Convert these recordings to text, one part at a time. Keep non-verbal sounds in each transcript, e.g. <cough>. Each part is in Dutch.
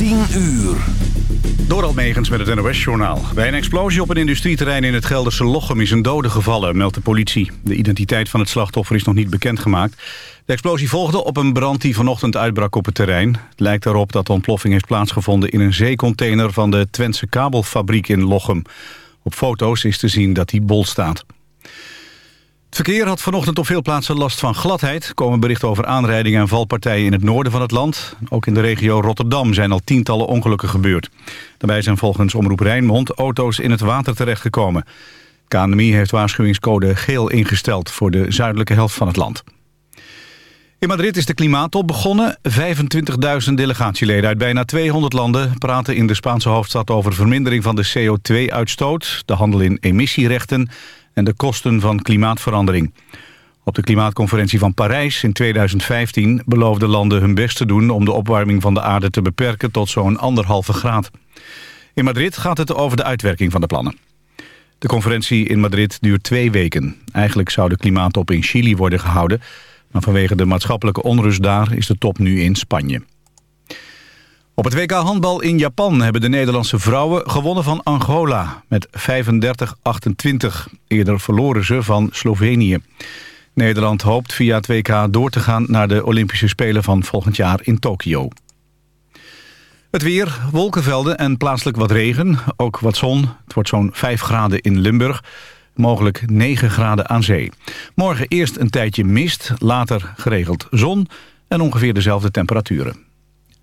10 uur. Door Megens met het NOS-journaal. Bij een explosie op een industrieterrein in het Gelderse Lochem is een dode gevallen, meldt de politie. De identiteit van het slachtoffer is nog niet bekendgemaakt. De explosie volgde op een brand die vanochtend uitbrak op het terrein. Het lijkt erop dat de ontploffing heeft plaatsgevonden in een zeecontainer van de Twentse kabelfabriek in Lochem. Op foto's is te zien dat die bol staat. Het verkeer had vanochtend op veel plaatsen last van gladheid. Komen berichten over aanrijdingen en valpartijen in het noorden van het land. Ook in de regio Rotterdam zijn al tientallen ongelukken gebeurd. Daarbij zijn volgens Omroep Rijnmond auto's in het water terechtgekomen. KNMI heeft waarschuwingscode geel ingesteld voor de zuidelijke helft van het land. In Madrid is de klimaattop begonnen. 25.000 delegatieleden uit bijna 200 landen praten in de Spaanse hoofdstad over vermindering van de CO2-uitstoot, de handel in emissierechten en de kosten van klimaatverandering. Op de klimaatconferentie van Parijs in 2015 beloofden landen hun best te doen om de opwarming van de aarde te beperken tot zo'n anderhalve graad. In Madrid gaat het over de uitwerking van de plannen. De conferentie in Madrid duurt twee weken. Eigenlijk zou de klimaattop in Chili worden gehouden... maar vanwege de maatschappelijke onrust daar is de top nu in Spanje. Op het WK handbal in Japan hebben de Nederlandse vrouwen gewonnen van Angola met 35-28. Eerder verloren ze van Slovenië. Nederland hoopt via het WK door te gaan naar de Olympische Spelen van volgend jaar in Tokio. Het weer, wolkenvelden en plaatselijk wat regen, ook wat zon. Het wordt zo'n 5 graden in Limburg, mogelijk 9 graden aan zee. Morgen eerst een tijdje mist, later geregeld zon en ongeveer dezelfde temperaturen.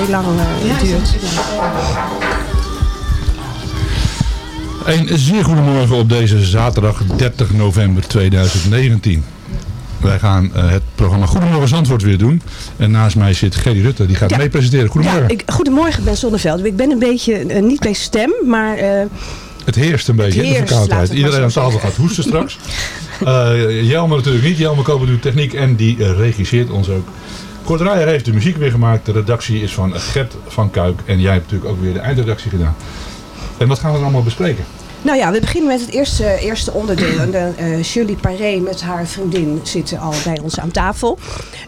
Heel lang eh, duurt. Een zeer goedemorgen op deze zaterdag 30 november 2019. Wij gaan eh, het programma Goedemorgen Zandvoort weer doen. En naast mij zit Gerry Rutte, die gaat Ja. mee presenteren. Goedemorgen. Ja, ik, goedemorgen Ben Zonneveld. Ik ben een beetje, eh, niet bij stem, maar Het heerst een beetje, hè, de verkoudheid. Iedereen aan tafel gaat hoesten straks. <laughs> Jelmer natuurlijk niet. Jelmer Koper doet techniek en die regisseert ons ook. Kort Draaier heeft de muziek weer gemaakt. De redactie is van Gert van Kuik. En jij hebt natuurlijk ook weer de eindredactie gedaan. En wat gaan we dan allemaal bespreken? Nou ja, we beginnen met het eerste, eerste onderdeel. En de, eh, Shirley Paré met haar vriendin zitten al bij ons aan tafel.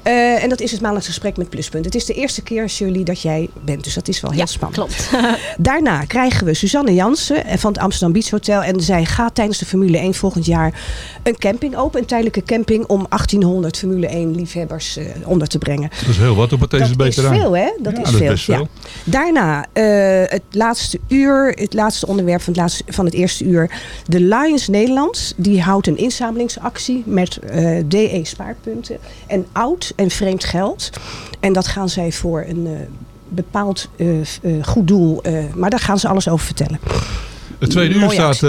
Eh, en dat is het maandelijks gesprek met Pluspunt. Het is de eerste keer, Shirley, dat jij bent. Dus dat is wel heel spannend. klopt. <laughs> <laughs> Daarna krijgen we Suzanne Jansen eh, van het Amsterdam Beach Hotel. En zij gaat tijdens de Formule 1 volgend jaar een camping open. Een tijdelijke camping om 1800 Formule 1 liefhebbers eh, onder te brengen. Dat is heel wat op het Dat TCB is veel, hè? Dat Ja, is dat is veel. best veel. Ja. Daarna eh, het laatste uur, het laatste onderwerp van het, laatste, van het eerste uur. De Lions Nederland, die houdt een inzamelingsactie met eh, DE spaarpunten en oud en vreemd geld. En dat gaan zij voor een eh, bepaald eh, goed doel, maar daar gaan ze alles over vertellen. Het tweede uur staat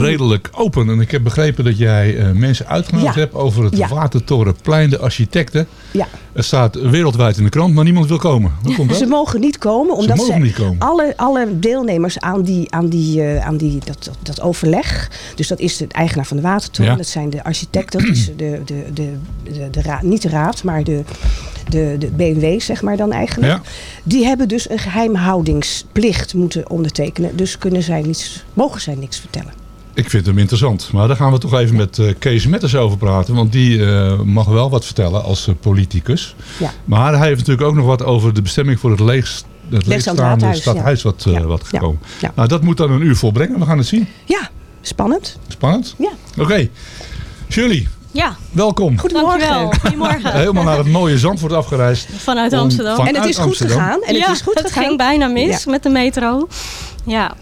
redelijk open. En ik heb begrepen dat jij mensen uitgenodigd Ja. hebt over het Ja. Watertorenplein, de architecten. Ja. Het staat wereldwijd in de krant, maar niemand wil komen. Hoe komt dat? Ze mogen niet komen, omdat ze niet komen. Alle, alle deelnemers aan, die, aan, die, eh, aan die, dat, dat, dat overleg. Dus dat is de eigenaar van de watertoren, Ja. dat zijn de architecten, dat is de, de, de, de, de raad, niet de raad, maar de, de, de BMW, zeg maar dan eigenlijk. Ja. Die hebben dus een geheimhoudingsplicht moeten ondertekenen. Dus kunnen zij niets, mogen zij niks vertellen. Ik vind hem interessant. Maar daar gaan we toch even met eh, Kees Metters over praten. Want die eh, mag wel wat vertellen als eh, politicus. Ja. Maar hij heeft natuurlijk ook nog wat over de bestemming voor het, leeg, het leegstaande stadhuis ja. wat, eh, Ja. wat gekomen. Ja. Nou, dat moet dan een uur volbrengen. We gaan het zien. Ja, spannend. Spannend? Ja. Oké. Shirley, Ja, welkom. dankjewel. Goedemorgen. Helemaal naar het mooie Zandvoort afgereisd. Vanuit Om- Amsterdam. vanuit En het is goed Amsterdam. gegaan. En ja, het is goed het gegaan. ging bijna mis Ja. met de metro. Ja,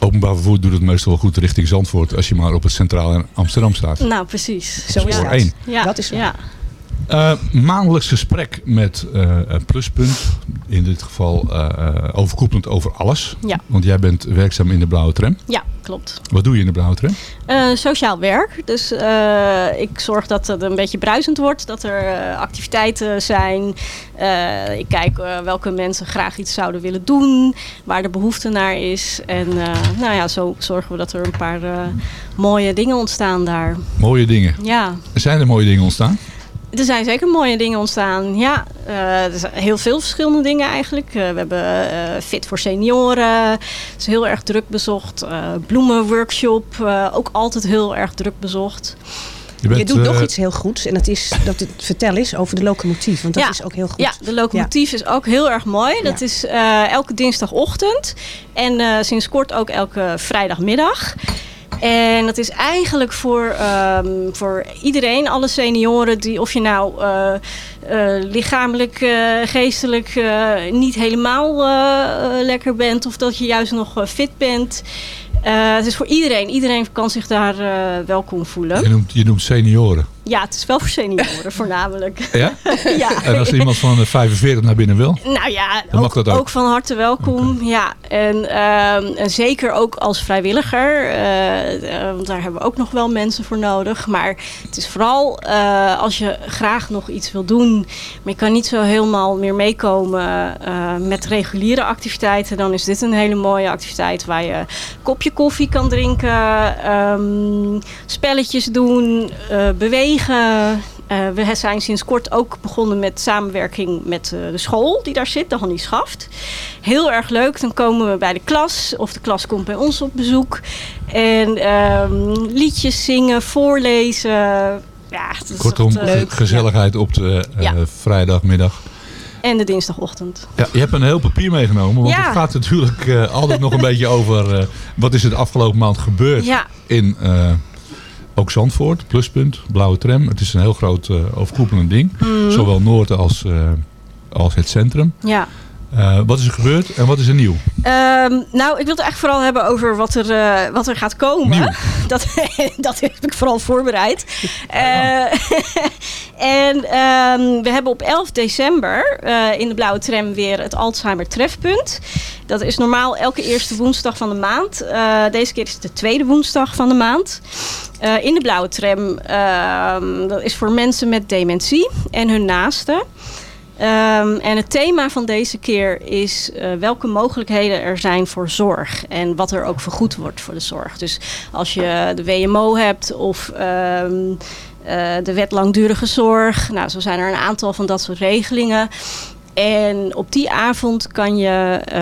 Openbaar vervoer doet het meestal wel goed richting Zandvoort. Als je maar op het centraal in Amsterdam staat. nou precies. Zo is ja. dat. één. Ja, Dat is waar. ja. Eh, maandelijks gesprek met een pluspunt. In dit geval eh, overkoepelend over alles. Ja. Want jij bent werkzaam in de blauwe tram. ja, klopt. Wat doe je in de blauwe tram? Sociaal werk. Dus ik zorg dat het een beetje bruisend wordt. Dat er activiteiten zijn. Ik kijk welke mensen graag iets zouden willen doen. Waar de behoefte naar is. En nou ja, zo zorgen we dat er een paar mooie dingen ontstaan daar. Mooie dingen. Ja, Zijn er mooie dingen ontstaan? Er zijn zeker mooie dingen ontstaan. Ja, eh, er zijn heel veel verschillende dingen eigenlijk. Eh, we hebben eh, Fit voor Senioren. Is heel erg druk bezocht. Eh, bloemenworkshop. eh, ook altijd heel erg druk bezocht. Je, doet nog iets heel goeds. En dat is dat het vertellen is over de locomotief. Want dat Ja. is ook heel goed. Ja, de locomotief is ook heel erg mooi. Dat is eh, elke dinsdagochtend. En eh, sinds kort ook elke vrijdagmiddag. En dat is eigenlijk voor, ehm, voor iedereen, alle senioren, die of je nou eh, eh, lichamelijk, eh, geestelijk niet helemaal lekker bent, of dat je juist nog fit bent. Het is voor iedereen. Iedereen kan zich daar welkom voelen. je, noemt, je noemt senioren. Ja, het is wel voor senioren voornamelijk. <laughs> Ja? ja. En als iemand van de 45 naar binnen wil? Nou ja, Dan mag ook, dat ook. ook van harte welkom. Ja, en, ehm, en zeker ook als vrijwilliger. eh, eh, want daar hebben we ook nog wel mensen voor nodig. Maar het is vooral eh, als je graag nog iets wil doen. Maar je kan niet zo helemaal meer meekomen eh, met reguliere activiteiten. Dan is dit een hele mooie activiteit waar je een kopje koffie kan drinken. ehm, spelletjes doen, eh, bewegen. Eh, we zijn sinds kort ook begonnen met samenwerking met eh, de school die daar zit, de Hannie Schaft. Heel erg leuk. Dan komen we bij de klas of de klas komt bij ons op bezoek. En ehm, liedjes zingen, voorlezen. Ja, Kortom, eh, gezelligheid op de Ja. vrijdagmiddag. En de dinsdagochtend. Ja, je hebt een heel papier meegenomen, want Ja. het gaat natuurlijk altijd nog een <laughs> beetje over wat is er de afgelopen maand gebeurd Ja. in ook Zandvoort, pluspunt, blauwe tram. Het is een heel groot eh, overkoepelend ding, Mhm. zowel Noord als, eh, als het centrum. Ja. Eh, wat is er gebeurd en wat is er nieuw? Ehm, nou, ik wil het echt vooral hebben over wat er, eh, wat er gaat komen. <laughs> Dat, <laughs> dat heb ik vooral voorbereid. <laughs> Eh, En ehm, we hebben op 11 december in de Blauwe Tram weer het Alzheimer Trefpunt. Dat is normaal elke eerste woensdag van de maand. Deze keer is het de tweede woensdag van de maand. In de Blauwe Tram. ehm, dat is voor mensen met dementie en hun naasten. Ehm, en het thema van deze keer is eh, welke mogelijkheden er zijn voor zorg. En wat er ook vergoed wordt voor de zorg. Dus als je de WMO hebt of ehm, eh, de wet langdurige zorg. Nou, zo zijn er een aantal van dat soort regelingen. En op die avond kan je eh,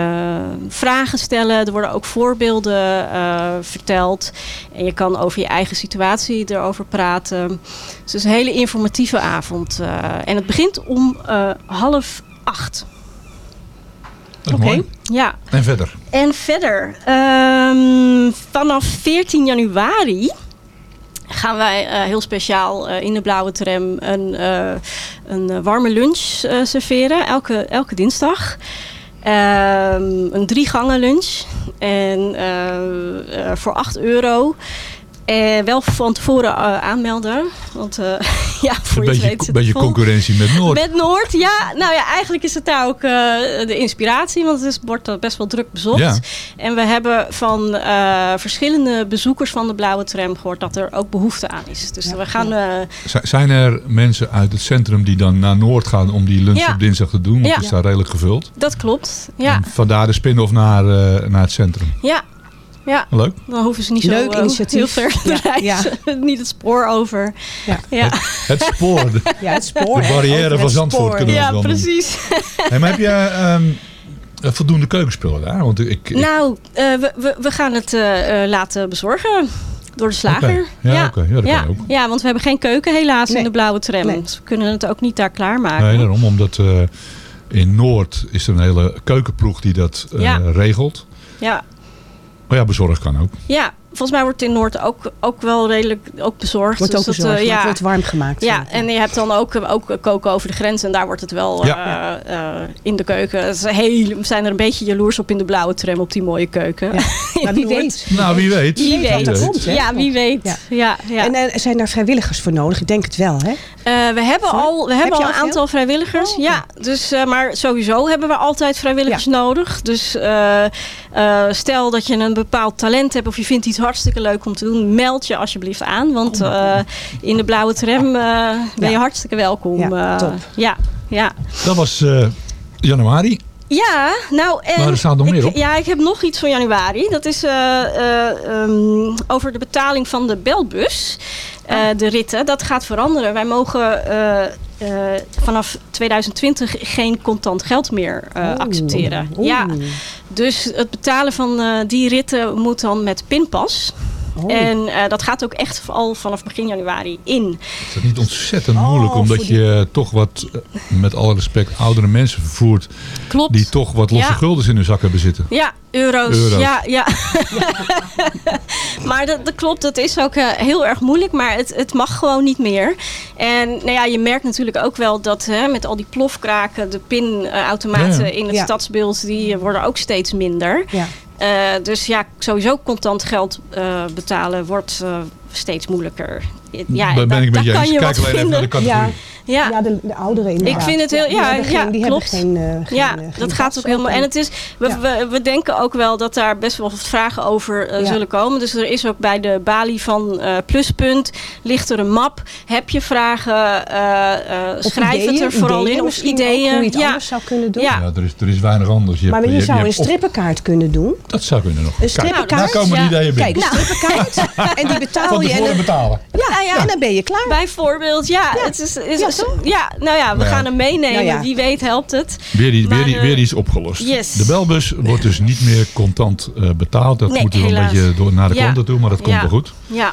vragen stellen. Er worden ook voorbeelden eh, verteld. En je kan over je eigen situatie erover praten. Dus het is een hele informatieve avond. eh, en het begint om half acht. Mooi. Ja. En verder. En verder, ehm, vanaf 14 januari gaan wij eh, heel speciaal eh, in de blauwe tram een, eh, een warme lunch serveren, elke, elke dinsdag. Ehm, een drie gangen lunch. En voor 8 euro. En wel van tevoren aanmelden. Want <laughs> <laughs> ja, voor Een beetje, het beetje concurrentie met Noord. Met Noord, ja. Nou ja, eigenlijk is het daar ook eh, de inspiratie. Want het is, wordt best wel druk bezocht. Ja. En we hebben van eh, verschillende bezoekers van de Blauwe Tram gehoord dat er ook behoefte aan is. Dus we gaan... eh, Z- Zijn er mensen uit het centrum die dan naar Noord gaan om die lunch Ja. op dinsdag te doen? Want Ja. het is daar redelijk gevuld. dat klopt. Ja, Vandaar de spin-off naar, eh, naar het centrum. ja. Ja, Leuk. dan hoeven ze niet zo Leuk eh, initiatief. heel ver te Ja, reizen. <laughs> niet het spoor over. Ja. ja. Het spoor. <laughs> De, Ja, het spoor. de barrière van Zandvoort spoor. kunnen we Ja, precies. Hey, maar heb je ehm, eh, voldoende keukenspullen daar? Want ik, ik- Nou, eh, we, we, we gaan het laten bezorgen. Door de slager. Ja, oké. Ja, dat ja. kan ook. Ja, want we hebben geen keuken helaas in de blauwe tram. Nee. Dus we kunnen het ook niet daar klaarmaken. nee, daarom. Omdat eh, in Noord is er een hele keukenploeg die dat eh, Ja. regelt. Ja. Maar ja, bezorgd kan ook. ja, volgens mij wordt het in Noord ook, ook wel redelijk ook bezorgd. Wordt ook Dus dat, bezorgd, eh, ja. het wordt warm gemaakt. Ja, en je hebt dan ook, ook koken over de grens en daar wordt het wel Ja. eh, eh, in de keuken. Is heel, we zijn er een beetje jaloers op in de blauwe tram op die mooie keuken. <laughs> Maar wie weet. Nou, wie weet. Wie weet komt, hè? Ja, wie weet. Ja. Ja. Ja, En zijn daar vrijwilligers voor nodig? Ik denk het wel, hè? Eh, we hebben Voor? al, we Heb hebben al een aantal vrijwilligers. Oh. Ja, dus, eh, maar sowieso hebben we altijd vrijwilligers nodig. Dus eh, eh, stel dat je een bepaald talent hebt of je vindt iets hartstikke leuk om te doen, meld je alsjeblieft aan. Want Oh. eh, in de blauwe tram eh, ben je Ja. hartstikke welkom. Ja, Eh, top. Ja, ja. Dat was eh, januari. Ja, nou en... Maar er staat nog ik, meer op. Ja, ik heb nog iets van januari. Dat is eh, eh, ehm, over de betaling van de belbus. Eh, de ritten, dat gaat veranderen. Wij mogen eh, vanaf 2020 geen contant geld meer eh, accepteren. Ja, dus het betalen van eh, die ritten moet dan met pinpas. Oh. En eh, dat gaat ook echt al vanaf begin januari in. Is dat niet ontzettend moeilijk? Oh, Omdat voor je toch wat, eh, met alle respect, oudere mensen vervoert. Klopt. Die toch wat losse Ja. guldens in hun zak hebben zitten. Ja, euro's. Euro's. Ja, ja. <laughs> maar dat, dat klopt, dat is ook eh, heel erg moeilijk. Maar het, het mag gewoon niet meer. En nou ja, je merkt natuurlijk ook wel dat hè, met al die plofkraken, de pinautomaten Ja, ja. in het Ja. stadsbeeld, die eh, worden ook steeds minder. Eh, dus ja, sowieso contant geld eh, betalen wordt eh, steeds moeilijker. Ja, ben ik met je kan eens. je Kijk alleen even naar de categorie. Ja. Ja, de, de ouderen inderdaad. Ik vind het heel, die ja, hebben ja, geen, die klopt. hebben geen, eh, geen, ja, eh, geen dat gaat ook helemaal. en- het is, we, Ja. we, we denken ook wel dat daar best wel wat vragen over eh, Ja. zullen komen. Dus er is ook bij de balie van eh, Pluspunt ligt er een map. Heb je vragen? eh, eh, Of schrijf het er vooral ideeën in. Of ideeën. hoe je het ja. anders zou kunnen doen. Ja. Ja, er is, er is weinig anders. Je Maar hebt- je je- zou je een strippenkaart kunnen doen. Dat zou kunnen nog. Een strippenkaart. daar komen ideeën binnen. Kijk, een strippenkaart. en die betaal Van je. Tevoren dan- betalen. ja, Nou ja. en dan ben je klaar. Bijvoorbeeld, ja. Het is, Ja, is- toch? ja, nou ja, we Ja. gaan hem meenemen. Nou ja. Wie weet helpt het. Weer, die, Maar, weer, die, eh, weer iets opgelost. yes. De belbus wordt dus niet meer contant eh, betaald. Dat Nee, moet wel een beetje door, naar de Ja. klanten toe, maar dat komt Ja. wel goed. Ja.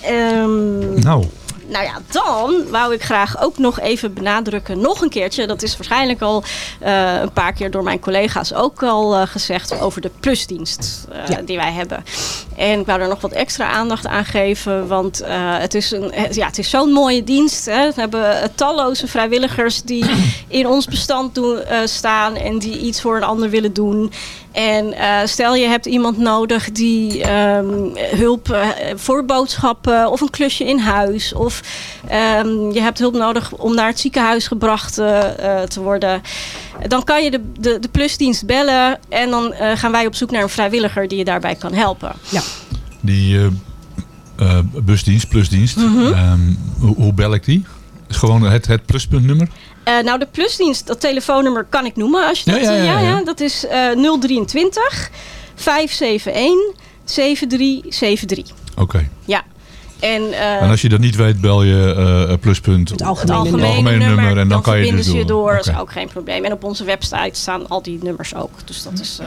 Ehm, Nou, Nou ja, dan wou ik graag ook nog even benadrukken, nog een keertje. Dat is waarschijnlijk al eh, een paar keer door mijn collega's ook al eh, gezegd over de plusdienst eh, die wij hebben. En ik wou er nog wat extra aandacht aan geven, want het is, een, ja, het is zo'n mooie dienst. Hè. We hebben talloze vrijwilligers die <clears throat> in ons bestand doen, staan en die iets voor een ander willen doen. En stel je hebt iemand nodig die ehm, hulp voor boodschappen of een klusje in huis of Ehm, je hebt hulp nodig om naar het ziekenhuis gebracht eh, eh, te worden. Dan kan je de, de, de plusdienst bellen. En dan eh, gaan wij op zoek naar een vrijwilliger die je daarbij kan helpen. Ja. Die busdienst, plusdienst, Mhm. ehm, hoe, hoe bel ik die? Is gewoon het, het pluspuntnummer? Eh, nou, de plusdienst, dat telefoonnummer kan ik noemen. Als je Ja, dat, ja, ja, ja. dat is eh 023 571 7373. Oké. Ja. En, eh, En als je dat niet weet, bel je eh, pluspunt. Het algemene, nummer. En dan, kan je dus ze je door. door. Is ook geen probleem. En op onze website staan al die nummers ook. Dus dat is... eh,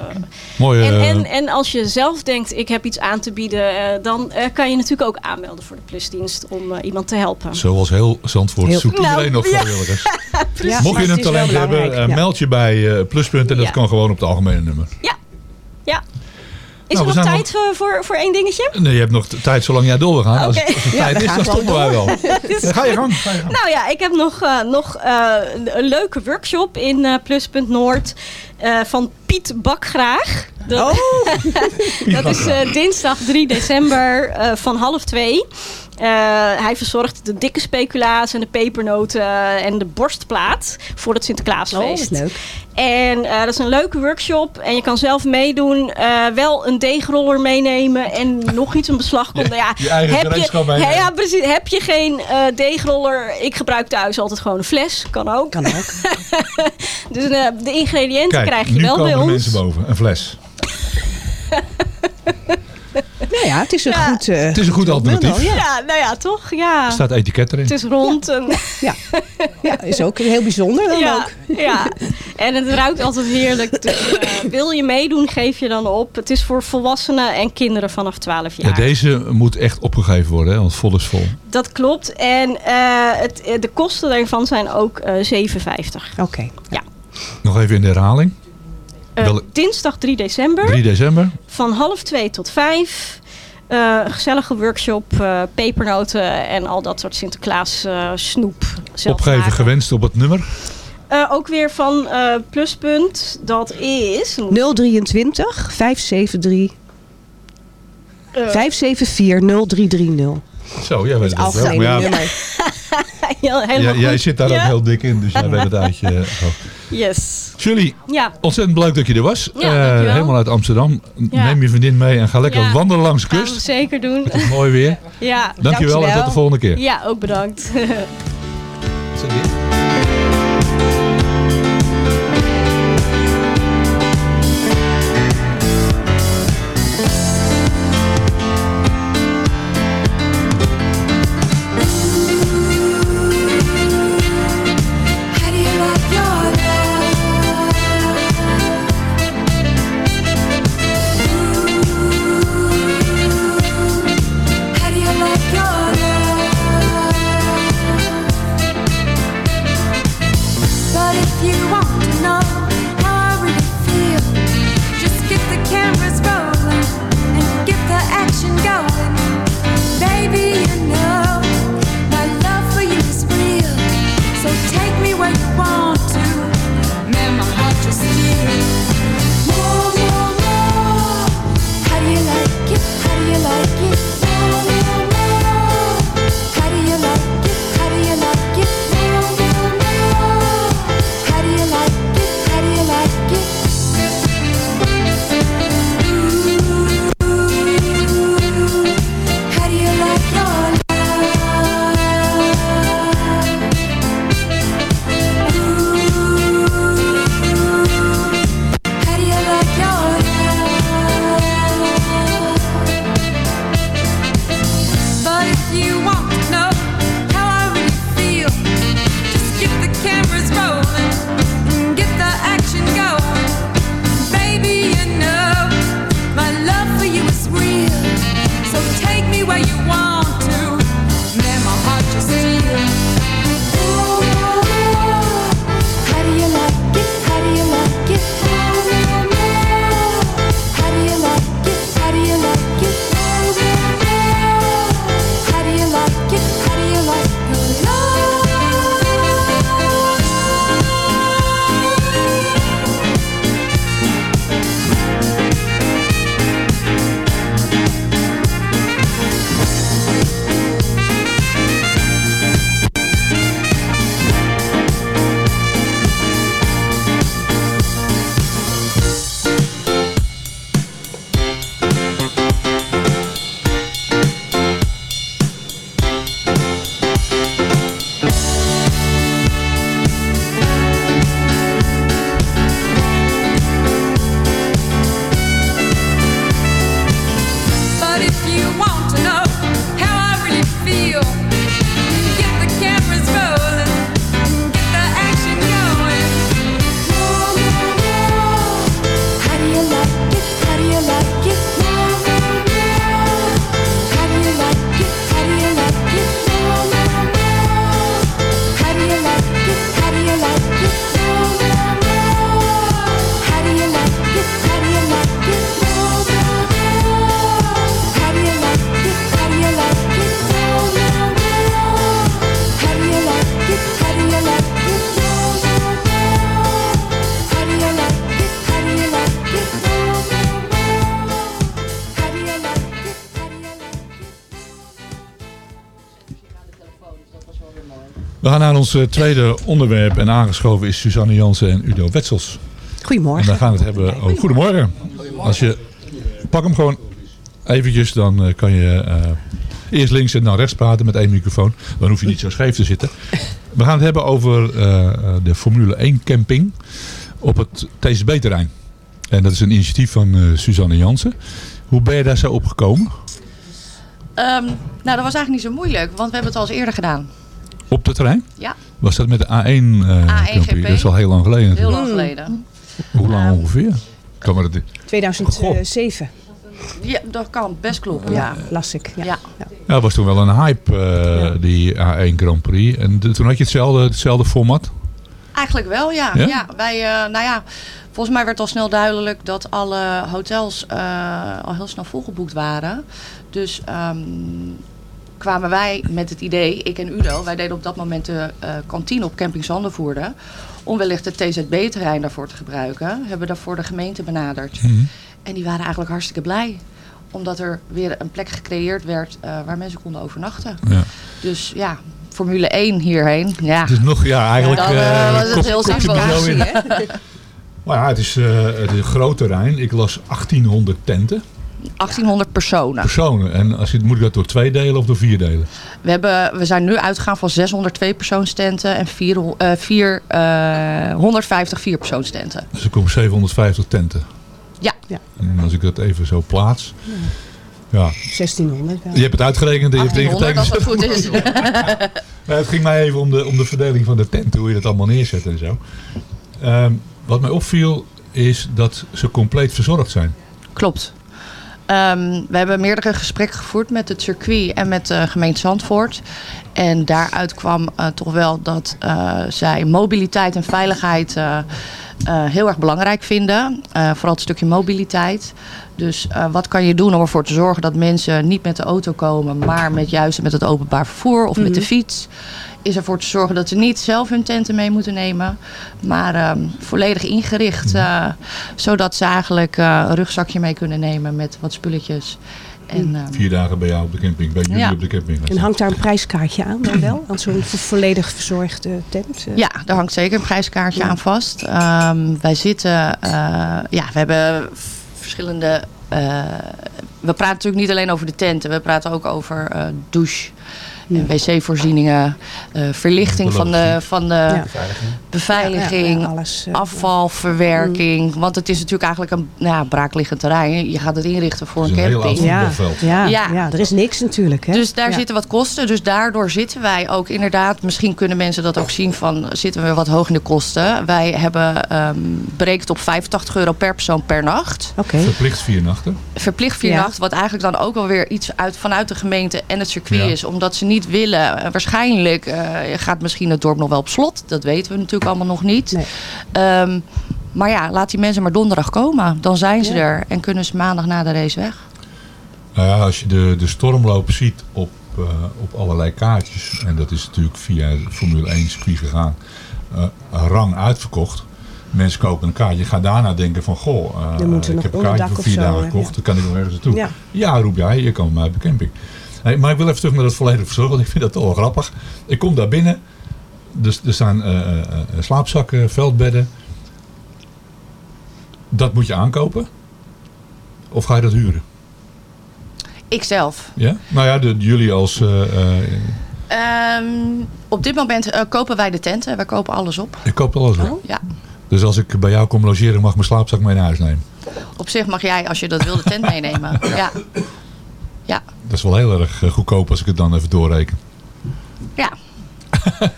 Mooi, en, en, en als je zelf denkt, ik heb iets aan te bieden... eh, dan eh, kan je natuurlijk ook aanmelden voor de plusdienst... om eh, iemand te helpen. Zoals heel Zandvoort Heel- zoekt Nou, iedereen nog <laughs> ja. vrijwilligers. <laughs> Mocht je een het talent hebben, ja. meld je bij eh, Pluspunt. En dat Ja. kan gewoon op het algemene nummer. Ja. ja. Is Nou, er nog tijd voor, voor, voor één dingetje? Nee, je hebt nog tijd zolang jij door wil gaan. Als, er Ja, tijd is, dan stoppen wij wel. <laughs> ga je gang. Ga je gang. Nou ja, ik heb nog, eh, nog eh, een leuke workshop in eh, Pluspunt Noord eh, van Piet Bakgraag. Dat, <laughs> dat is eh, dinsdag 3 december eh, van half twee. Eh, hij verzorgt de dikke speculaas en de pepernoten en de borstplaat voor het Sinterklaasfeest. Oh, leuk. En eh, dat is een leuke workshop. En je kan zelf meedoen. Eh, wel een deegroller meenemen. En nog iets in beslag <laughs> komt. Ja, je eigen heb gereedschap je, meenemen. ja, precies. Heb je geen eh, deegroller? Ik gebruik thuis altijd gewoon een fles. Kan ook. Kan ook. <laughs> dus eh, de ingrediënten Kijk, krijg je nu wel komen bij de ons. mensen boven. Een fles. <laughs> Nou ja, het is een goed... eh, Het is een goed alternatief. Ja. nou ja, toch? Ja. Er staat etiket erin. Het is rond. En, Ja. ja, is ook heel bijzonder dan ja, ook. ja, en het ruikt altijd heerlijk. Dus, eh, wil je meedoen, geef je dan op. Het is voor volwassenen en kinderen vanaf 12 jaar. Ja, deze moet echt opgegeven worden, hè, want vol is vol. Dat klopt. En eh, het, de kosten daarvan zijn ook eh 7,50. Oké. Ja. Nog even in de herhaling. Eh, dinsdag 3 december. 3 december. Van half 2 tot 5. Eh, een gezellige workshop, eh, pepernoten en al dat soort Sinterklaas eh, snoep. zelf Opgeven maken. gewenst op het nummer. Eh, ook weer van eh, Pluspunt. Dat is... 023 573 Eh, 574 0330. Zo, jij weet het ook wel. Ja, <laughs> ja, jij, zit daar ook Ja. heel dik in, dus jij weet het uit je <laughs> hoofd. Yes. Julie, Ja. ontzettend leuk dat je er was. Ja, Eh, dankjewel. helemaal uit Amsterdam. Ja. Neem je vriendin mee en ga lekker wandelen langs de kust. zeker doen. Het is mooi weer. Ja. Dankjewel en tot de volgende keer. Ja, ook bedankt. How <laughs> ons eh, tweede onderwerp en aangeschoven is Suzanne Jansen en Udo Wetsels. Goedemorgen. En dan gaan we het hebben over... Goedemorgen. Als je... Pak hem gewoon eventjes, dan eh, kan je eh, eerst links en dan rechts praten met één microfoon. Dan hoef je niet zo scheef te zitten. We gaan het hebben over eh, de Formule 1 camping op het TCB-terrein. En dat is een initiatief van eh, Suzanne Jansen. Hoe ben je daar zo op gekomen? Ehm, nou, dat was eigenlijk niet zo moeilijk, want we hebben het al eens eerder gedaan. Op terrein? Ja, Was dat met de A1 eh camping? GP. Dat is al heel lang geleden. heel lang geleden. Hoe lang ongeveer? Kan maar dat... 2007. Ja, dat kan best kloppen, ja. las ik. Ja. Ja. Was toen wel een hype, eh, die A1 Grand Prix. En de- toen had je hetzelfde, hetzelfde format. Eigenlijk wel, ja. Ja? ja? wij, eh, nou ja, volgens mij werd al snel duidelijk dat alle hotels eh, al heel snel volgeboekt waren. Dus ehm, kwamen wij met het idee, ik en Udo, wij deden op dat moment de eh, kantine op camping Zandervoerde. Om wellicht het TZB-terrein daarvoor te gebruiken. Hebben daarvoor de gemeente benaderd. En die waren eigenlijk hartstikke blij. Omdat er weer een plek gecreëerd werd eh, waar mensen konden overnachten. Ja. Dus ja, Formule 1 hierheen. Ja. Dus nog, ja, eigenlijk... Dan eh, eh, was het heel simpel. <laughs> Maar ja, het is, het is een groot terrein. Ik las 1800 tenten. 1800 personen. Personen. En als je, moet ik dat door twee delen of door vier delen? We, hebben, we zijn nu uitgegaan van 602 persoonstenten en 4, eh, vier, eh, 150 vierpersoonstenten. Dus er komen 750 tenten. Ja. ja. En als ik dat even zo plaats... Ja, 1600 wel. je hebt het uitgerekend en je hebt het 1800 als ingetekend. dat goed is. <laughs> <laughs> Nou, het ging mij even om de, om de verdeling van de tent, hoe je dat allemaal neerzet en zo. Ehm, wat mij opviel is dat ze compleet verzorgd zijn. Klopt. Ehm, we hebben meerdere gesprekken gevoerd met het circuit en met de gemeente Zandvoort. En daaruit kwam eh, toch wel dat eh, zij mobiliteit en veiligheid eh, eh, heel erg belangrijk vinden. Eh, vooral het stukje mobiliteit. Dus eh, wat kan je doen om ervoor te zorgen dat mensen niet met de auto komen, maar met juist met het openbaar vervoer of met de Mhm. fiets? Is ervoor te zorgen dat ze niet zelf hun tenten mee moeten nemen, maar ehm, volledig ingericht. eh, zodat ze eigenlijk eh, een rugzakje mee kunnen nemen met wat spulletjes. En, ehm, Vier dagen bij jou op de camping, bij jullie Ja. op de camping. En hangt daar een prijskaartje aan dan wel? Aan zo'n vo- <clears throat> volledig verzorgde tent? eh? Ja, daar hangt zeker een prijskaartje aan vast. Ehm, wij zitten, eh, ja, we hebben verschillende. eh, we praten natuurlijk niet alleen over de tenten, we praten ook over eh, douche. En wc-voorzieningen, eh, verlichting van de, van de beveiliging, Ja, ja, alles, eh, afvalverwerking. Want het is natuurlijk eigenlijk een nou ja, braakliggend terrein. Je gaat het inrichten voor een Het is een heel camping. Ja, Ja. ja. er is niks natuurlijk. Hè? Dus daar Ja. zitten wat kosten. Dus daardoor zitten wij ook inderdaad, misschien kunnen mensen dat ook zien van zitten we wat hoog in de kosten. Wij hebben ehm berekend op 85 euro per persoon per nacht. Oké. Verplicht vier nachten. Verplicht vier Ja. nachten, wat eigenlijk dan ook wel weer iets uit, vanuit de gemeente en het circuit Ja. is. Omdat ze niet willen. eh, waarschijnlijk eh, gaat misschien het dorp nog wel op slot. Dat weten we natuurlijk allemaal nog niet. Ehm, maar ja, laat die mensen maar donderdag komen. Dan zijn ze Ja. er en kunnen ze maandag na de race weg. Nou ja, als je de, de stormloop ziet op, eh, op allerlei kaartjes, en dat is natuurlijk via Formule 1 circuit gegaan, eh, rang uitverkocht. Mensen kopen een kaartje. Je gaat daarna denken van, goh, ik heb een kaartje voor vier dagen gekocht. ja. Dan kan ik nog ergens naartoe. Ja. Ja, roep jij, je kan bij mij op de camping. Hey, maar ik wil even terug naar dat volledige verzorgen, want ik vind dat toch wel grappig. Ik kom daar binnen, dus er staan eh, eh, eh, slaapzakken, veldbedden. Dat moet je aankopen? Of ga je dat huren? Ikzelf. Ja? Nou ja, de, jullie als... eh, eh, Ehm, op dit moment kopen wij de tenten. Wij kopen alles op. ik koop alles op. Ja. Dus als ik bij jou kom logeren, mag ik mijn slaapzak mee naar huis nemen. Op zich mag jij, als je dat wil, de tent meenemen. <laughs> Ja. Ja. Dat is wel heel erg eh, goedkoop als ik het dan even doorreken. Ja.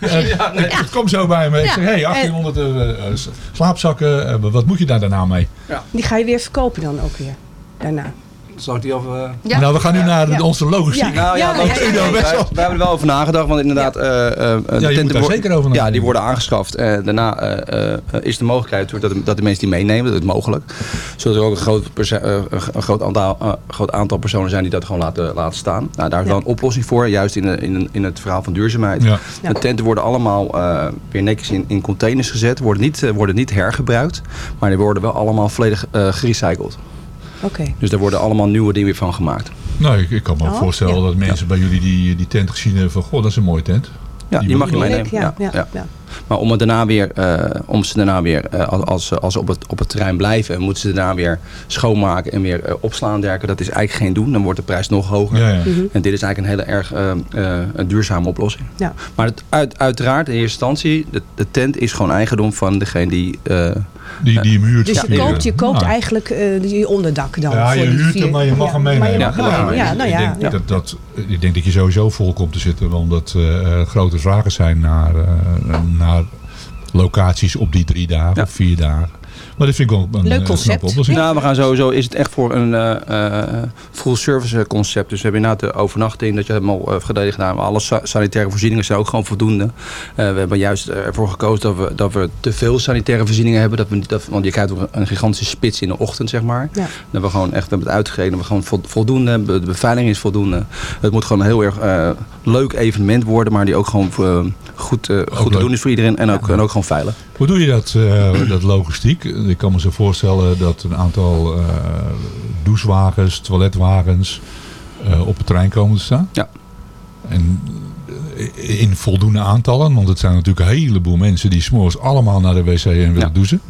<laughs> ja, nee, Het komt zo bij me. Ik Ja. zeg, hey, 1800 eh, eh, s- slaapzakken, eh, wat moet je daar daarna mee? Die ga je weer verkopen dan ook weer. Daarna. Zal ik die over... Ja. Nou, we gaan nu naar Ja. onze logistiek. Ja. Nou ja, Ja, wij, wij hebben er wel over nagedacht, want inderdaad, eh, eh, de je moet tenten daar wor- zeker over Ja, die worden aangeschaft. En daarna eh, eh, is de mogelijkheid dat de, dat de mensen die meenemen, dat is mogelijk. Zodat er ook een groot, eh, een groot, aantal, eh, groot aantal personen zijn die dat gewoon laten, laten staan. Nou, daar is Ja. wel een oplossing voor, juist in, de- in, in het verhaal van duurzaamheid. Ja. Ja. De tenten worden allemaal eh, weer netjes in, in containers gezet, worden niet, eh, worden niet hergebruikt, maar die worden wel allemaal volledig eh, gerecycled. Oké. Dus daar worden allemaal nieuwe dingen weer van gemaakt. Nou, ik, ik kan me Oh, voorstellen ja. dat mensen bij jullie die, die tent gezien hebben van, goh, dat is een mooie tent. Ja, die, mag je meenemen. Ja, Ja, ja. Maar om, het daarna weer, eh, om ze daarna weer, eh, als, als, ze- als ze op het, op het terrein blijven, moeten ze daarna weer schoonmaken en weer eh, opslaan en dergelijke. Dat is eigenlijk geen doen. Dan wordt de prijs nog hoger. Ja, ja. Mhm. En dit is eigenlijk een hele erg een duurzame oplossing. Ja. Maar het, uit, uiteraard, in eerste instantie, de, de tent is gewoon eigendom van degene die... eh, Die, die muurt. Dus je koopt, je eh, koopt nou, eigenlijk eh, die onderdak dan. Ja, voor je die huurt vier- hem, maar je mag Ja, hem maar meenemen. je mag Ja, hem ja, meenemen. Ja, ik, nou ik ja. denk, dat, dat, ik denk dat je sowieso vol komt te zitten, omdat eh, er grote vragen zijn naar, eh, naar locaties op die drie dagen of vier dagen. Maar dat vind ik wel een Leuk eh, concept. Nou, we gaan sowieso, is het echt voor een eh, eh, full service concept. Dus we hebben inderdaad de overnachting, dat je helemaal uh, gedegen gedaan. Maar alle sa- sanitaire voorzieningen zijn ook gewoon voldoende. Eh, we hebben juist ervoor gekozen dat we, dat we te veel sanitaire voorzieningen hebben. Dat we, niet- dat, want je krijgt ook een gigantische spits in de ochtend, zeg maar. Ja. Dat we gewoon echt, we hebben het uitgereden, dat we gewoon vol- voldoende hebben. De beveiliging is voldoende. Het moet gewoon een heel erg eh, leuk evenement worden, maar die ook gewoon goed, goed te doen is voor iedereen. En ook, en ook gewoon veilig. Hoe doe je dat, eh, dat logistiek? Ik kan me zo voorstellen dat een aantal eh, douchewagens, toiletwagens eh, op het terrein komen te staan. Ja. En eh, in voldoende aantallen, want het zijn natuurlijk een heleboel mensen die s'morgens allemaal naar de wc en willen Ja. douchen.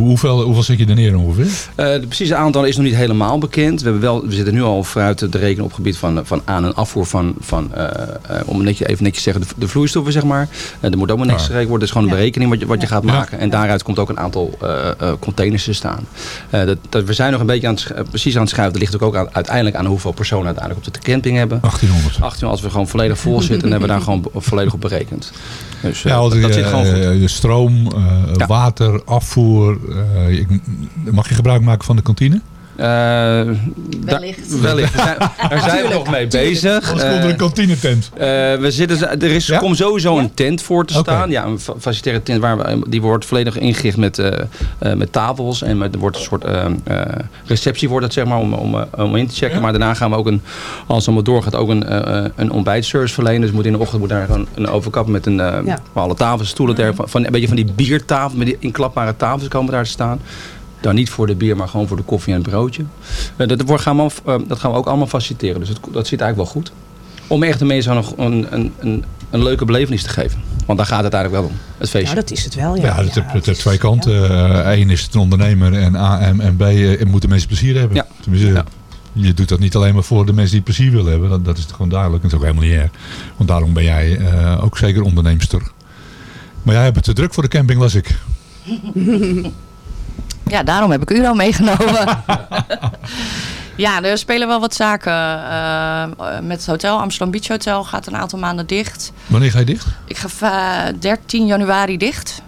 Hoe, hoeveel, hoeveel zet je er neer ongeveer? Eh, de precieze aantal is nog niet helemaal bekend. We, hebben wel, we zitten nu al vooruit te rekenen op het gebied van, van aan- en afvoer van, van eh, eh, om netje, even netjes te zeggen, de, de vloeistoffen zeg maar. Eh, er moet ook maar netjes Ja. gerekend worden. Het is gewoon een berekening wat je, wat je gaat maken. En daaruit komt ook een aantal eh, eh, containers te staan. Eh, dat, dat, we zijn nog een beetje aan het, eh, precies aan het schuiven. Dat ligt ook, ook aan, uiteindelijk aan hoeveel personen uiteindelijk op de camping hebben. 1800. 18, als we gewoon volledig vol <laughs> zitten, dan hebben we daar gewoon volledig op berekend. Dus eh, Ja, dat, dat eh, zit gewoon goed. eh, de stroom, eh, Ja. water, afvoer. Eh, ik- mag je gebruik maken van de kantine? Eh, Wellicht. wellicht. Daar zijn, daar zijn we <laughs> nog mee bezig. Anders komt er Eh, een kantinetent. Eh, we zitten, er is, Ja? komt sowieso een tent voor te staan. Ja, een fa- facilitaire tent. Waar we, die wordt volledig ingericht met, eh, eh, met tafels. En met, er wordt een soort eh, eh, receptie wordt het, zeg maar, om, om, eh, om in te checken. Maar daarna gaan we ook, een, als het allemaal doorgaat, ook een, eh, eh, een ontbijtservice verlenen. Dus moet in de ochtend moet daar een, een overkap met een, eh, Ja. alle tafels, stoelen. Der, van, van, een beetje van die biertafel, met die inklapbare tafels komen daar te staan. Dan niet voor de bier, maar gewoon voor de koffie en het broodje. Eh, dat, wordt gaan we, eh, dat gaan we ook allemaal faciliteren. Dus dat, dat zit eigenlijk wel goed. Om echt de mensen nog een, een, een, een leuke belevenis te geven. Want daar gaat het eigenlijk wel om. Het Ja, feestje. dat is het wel. Ja, Ja, het, heeft- het heeft twee kanten. Eén is het een ondernemer en A en, en B eh, moeten mensen plezier hebben. Ja. Tenminste, Ja. Je doet dat niet alleen maar voor de mensen die plezier willen hebben. Dat, dat is gewoon duidelijk. Dat is ook helemaal niet erg. Want daarom ben jij eh, ook zeker onderneemster. Maar jij hebt het te druk voor de camping, las ik. <laughs> Ja, daarom heb ik Udo meegenomen. <laughs> ja, er spelen wel wat zaken. Eh, met het hotel, Amsterdam Beach Hotel, gaat een aantal maanden dicht. Wanneer ga je dicht? Ik ga eh, 13 januari dicht.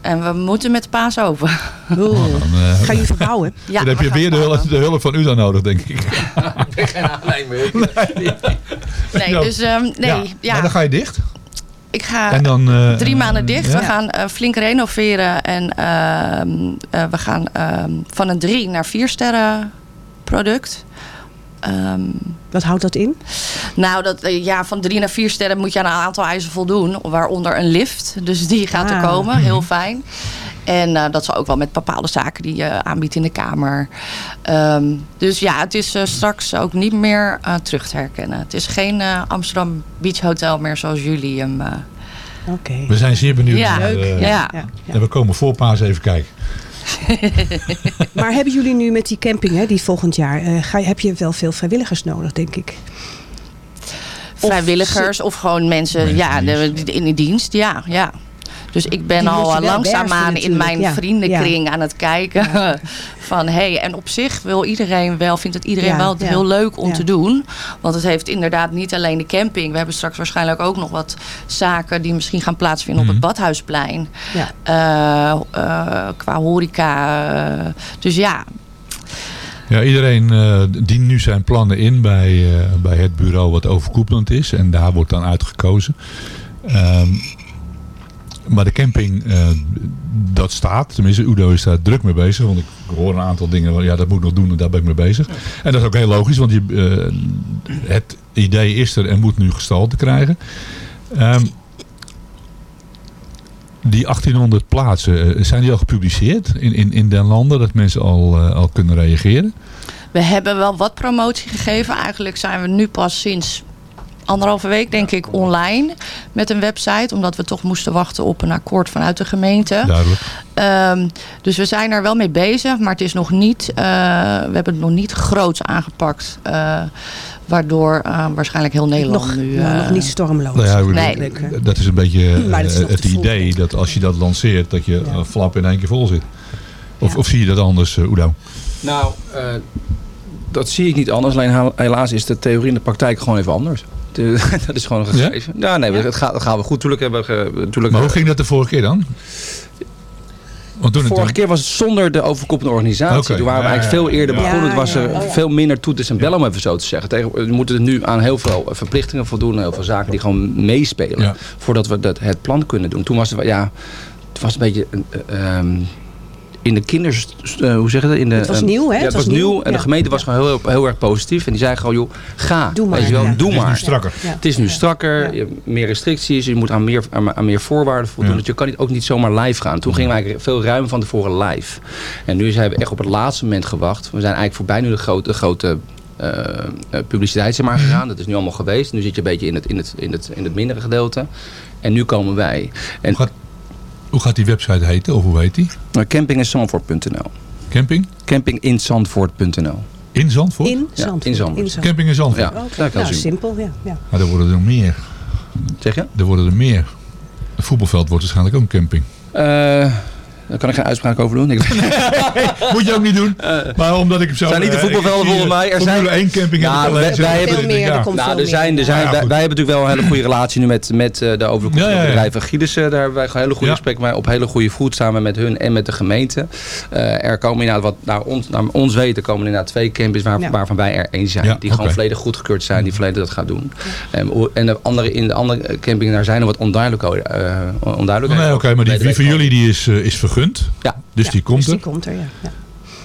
En we moeten met de paas open. Oeh. Dan, eh, Ga je <laughs> verbouwen? Ja, dan heb je weer de hulp, de hulp van u dan nodig, denk ik. <laughs> Nee, Ja. dus ehm, nee, Ja. ja. Maar dan ga je dicht. Ik ga En dan, eh, drie maanden dicht. ja. We gaan eh, flink renoveren. En ehm, eh, we gaan ehm, van een drie naar vier sterren product. Ehm, Wat houdt dat in? nou, dat, ja, van drie naar vier sterren moet je aan een aantal eisen voldoen. Waaronder een lift. Dus die gaat er Ah. komen. Heel fijn. En eh, dat zal ook wel met bepaalde zaken die je aanbiedt in de kamer. Ehm, dus ja, het is eh, straks ook niet meer eh, terug te herkennen. Het is geen eh, Amsterdam Beach Hotel meer zoals jullie hem... eh, Oké. We zijn zeer benieuwd. Ja, leuk. Ja. En we komen voor paas even kijken. <laughs> <laughs> Maar hebben jullie nu met die camping, hè, die volgend jaar, eh, ga, heb je wel veel vrijwilligers nodig, denk ik? vrijwilligers of gewoon mensen, Mensen ja, in de, de- in de dienst. Ja, ja. Dus ik ben al langzaamaan in mijn ja. vriendenkring aan het kijken. <laughs> Van hey, en op zich wil iedereen wel, vindt het iedereen Ja, wel ja. heel leuk om Ja. te doen. Want het heeft inderdaad niet alleen de camping. We hebben straks waarschijnlijk ook nog wat zaken die misschien gaan plaatsvinden op het Badhuisplein. Ja. Eh, eh, qua horeca. eh, dus ja, Ja, iedereen eh, dient nu zijn plannen in bij, eh, bij het bureau wat overkoepelend is. En daar wordt dan uitgekozen. Ehm, maar de camping, eh, dat staat. Tenminste, Udo is daar druk mee bezig. Want ik hoor een aantal dingen. van, Ja, dat moet nog doen en daar ben ik mee bezez. En dat is ook heel logisch. Want je, eh, het idee is er en moet nu gestalte krijgen. Ehm, die 1800 plaatsen, eh, zijn die al gepubliceerd in, in, in den landen? Dat mensen al, al kunnen reageren? We hebben wel wat promotie gegeven. Eigenlijk zijn we nu pas sinds anderhalve week, denk ik, online met een website. Omdat we toch moesten wachten op een akkoord vanuit de gemeente. Duidelijk. Ehm, dus we zijn er wel mee bezig, maar het is nog niet, eh, we hebben het nog niet groots aangepakt. eh, waardoor eh, waarschijnlijk heel Nederland Nog, nu... nou, eh, nog niet stormloos. Nou ja, Nee. Dat is een beetje is het idee dat als je dat lanceert, dat je eh, flap in één keer vol zit. Of, of zie je dat anders, Udo? Nou, eh, dat zie ik niet anders. Alleen helaas is de theorie in de praktijk gewoon even anders. De- <laughs> dat is gewoon een gegeven. Ja, nee, Het, gaat, het gaan we goed. Tuurlijk hebben we... ge- Tuurlijk, Maar hoe ging dat de vorige keer dan? Want toen De het vorige keer was het zonder de overkoepelende organisatie. Oké. Toen waren we Ja, eigenlijk ja, veel eerder ja. begonnen. Het was ja, er ja. veel minder toeters en bellen, om even zo te zeggen. Tegen, we moeten er nu aan heel veel verplichtingen voldoen. Heel veel zaken die gewoon meespelen. Ja. Voordat we dat, het plan kunnen doen. Toen was het, ja, het was een beetje... eh, ehm, in de kinders... eh, hoe zeg je dat? In de, Het was ehm, nieuw, hè? Ja, het, Het was was nieuw. nieuw, En de gemeente was gewoon heel, heel erg positief. En die zei gewoon, joh, ga. Doe maar, Weet je wel, ja. doe Het is maar. nu strakker. Ja. Het is nu strakker, je hebt meer restricties, je moet aan meer, aan, aan meer voorwaarden voldoen. Ja. Dus je kan niet, ook niet zomaar live gaan. Toen gingen we eigenlijk veel ruim van tevoren live. En nu zijn we echt op het laatste moment gewacht. We zijn eigenlijk voorbij nu de grote, de grote eh, eh, publiciteit zeg maar, gegaan. Dat is nu allemaal geweest. Nu zit je een beetje in het, in het, in het, in het mindere gedeelte. En nu komen wij. En Hoe gaat, die website heten? Of hoe heet die? campinginzandvoort.nl Camping? Campinginzandvoort.nl In Zandvoort? In Ja, Zandvoort. in Zandvoort. Camping in Zandvoort? Ja, kan Nou, simpel, ja. ja. Maar er worden er meer. Zeg je? Er worden er meer. Het voetbalveld wordt waarschijnlijk ook een camping. Eh, daar kan ik geen uitspraak over doen. Ik <laughs> Moet je ook niet doen. Maar omdat ik hem zo... zijn niet de eh, voetbalvelden volgens mij. Er zijn 1 camping Nou, al wij- wij eh, hebben- Veel meer, ja. er komt Nou, veel er zijn, er zijn, Ja, wij, hebben natuurlijk wel een hele goede relatie nu met, met eh, de overkoepelende Ja, ja, ja. bedrijven. Giedes, eh, daar hebben wij gewoon hele goede Ja. gesprekken mee. Op hele goede voet samen met hun en met de gemeente. Eh, er komen inderdaad, wat naar ons, naar ons weten, komen inderdaad twee campings waar, Ja. waarvan wij er één zijn. Ja, die gewoon volledig goedgekeurd zijn, die volledig dat gaan doen. En, de andere, in de andere camping daar zijn er wat onduidelijkheden. eh onduidelijkheden Nee, oké, maar die, die van jullie die is, eh, is vergund. Ja. Dus Ja, die komt dus er. die komt er, ja. ja.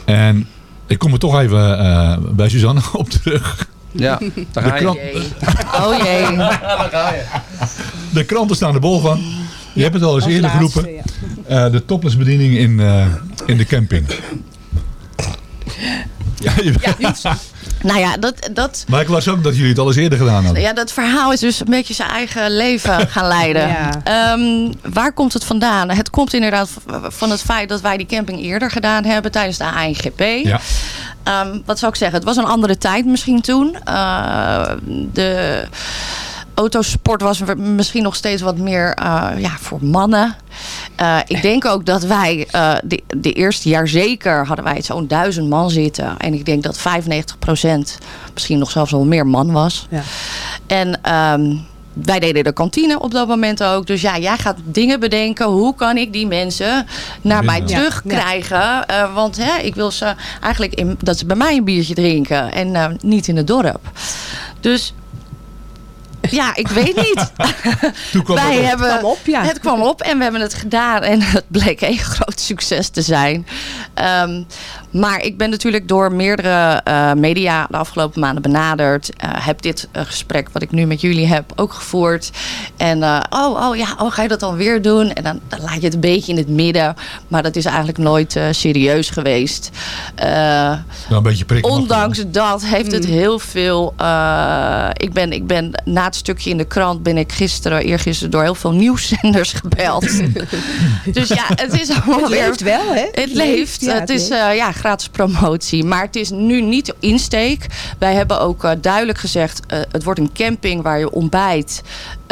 En ik kom er toch even eh, bij Suzanne <laughs> op terug. Ja, daar De ga je. krant- Oh jee. <laughs> De kranten staan er bol van. Je hebt het al eens eerder laatste, geroepen. Eh, de toplessbediening in, eh, in de camping. Ja, je- Nou ja, dat, dat, Maar ik las ook dat jullie het al eens eerder gedaan hadden. ja, dat verhaal is dus een beetje zijn eigen leven <laughs> gaan leiden. Ja. Ehm, waar komt het vandaan? Het komt inderdaad van het feit dat wij die camping eerder gedaan hebben tijdens de ANGP. Ja. Ehm, wat zou ik zeggen? Het was een andere tijd misschien toen. Uh, de autosport was misschien nog steeds wat meer uh, ja, voor mannen. Uh, ik denk ook dat wij uh, de, de, eerste jaar zeker hadden wij zo'n duizend man zitten. En ik denk dat 95% misschien nog zelfs wel meer man was. Ja. En um, wij deden de kantine op dat moment ook. Dus ja, jij gaat dingen bedenken. Hoe kan ik die mensen naar mij terugkrijgen? Ja. Uh, want hè, ik wil ze eigenlijk in, dat ze bij mij een biertje drinken. En uh, niet in het dorp. Dus ja, ik weet niet. <laughs> Kwam Wij het hebben, kwam op, ja. Het kwam op en we hebben het gedaan. En het bleek een <laughs> groot succes te zijn. Um, maar ik ben natuurlijk door meerdere uh, media de afgelopen maanden benaderd. Uh, heb dit uh, gesprek wat ik nu met jullie heb ook gevoerd. En oh, oh ja, oh, ga je dat dan weer doen? En dan, dan, laat je het een beetje in het midden. Maar dat is eigenlijk nooit uh, serieus geweest. nou, een beetje prik. Ondanks dat heeft het heel veel... uh, ik, ben, ik ben na het stukje in de krant ben ik gisteren, eergisteren door heel veel nieuwszenders <laughs> gebeld. <laughs> dus ja, het is allemaal het weer... leeft wel, hè? Het leeft. Ja, het, het is leeft. uh, ja, gratis promotie. Maar het is nu niet insteek. Wij hebben ook uh, duidelijk gezegd... Uh, het wordt een camping waar je ontbijt...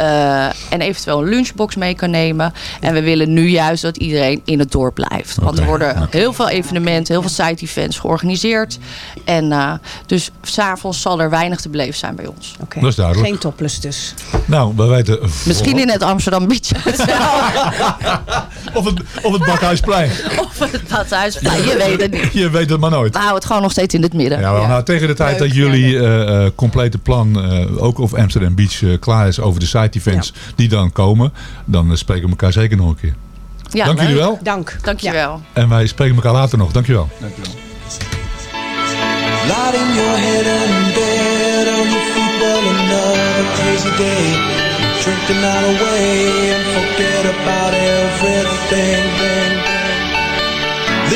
Uh, en eventueel een lunchbox mee kan nemen. En we willen nu juist dat iedereen in het dorp blijft. Want Okay. er worden heel veel evenementen, heel veel side events georganiseerd. En uh, dus s'avonds zal er weinig te beleven zijn bij ons. Okay. Dat is duidelijk. Geen topless dus. Nou, we weten... Misschien in het Amsterdam Beach <laughs> <laughs> of, het, of het Badhuisplein. of het Badhuisplein, je weet het niet. Je weet het maar nooit. We houden het gewoon nog steeds in het midden. Ja, nou, tegen de tijd dat jullie uh, complete plan, uh, ook of Amsterdam Beach, klaar is over de side events ja. die dan komen, dan spreken we elkaar zeker nog een keer. Ja, Dank jullie wel. Dank. Dank je wel. Ja. En wij spreken elkaar later nog. Dank je wel. Dank je wel. Lighting your head in bed on your feet, well another crazy day. Drink the night away and forget about everything.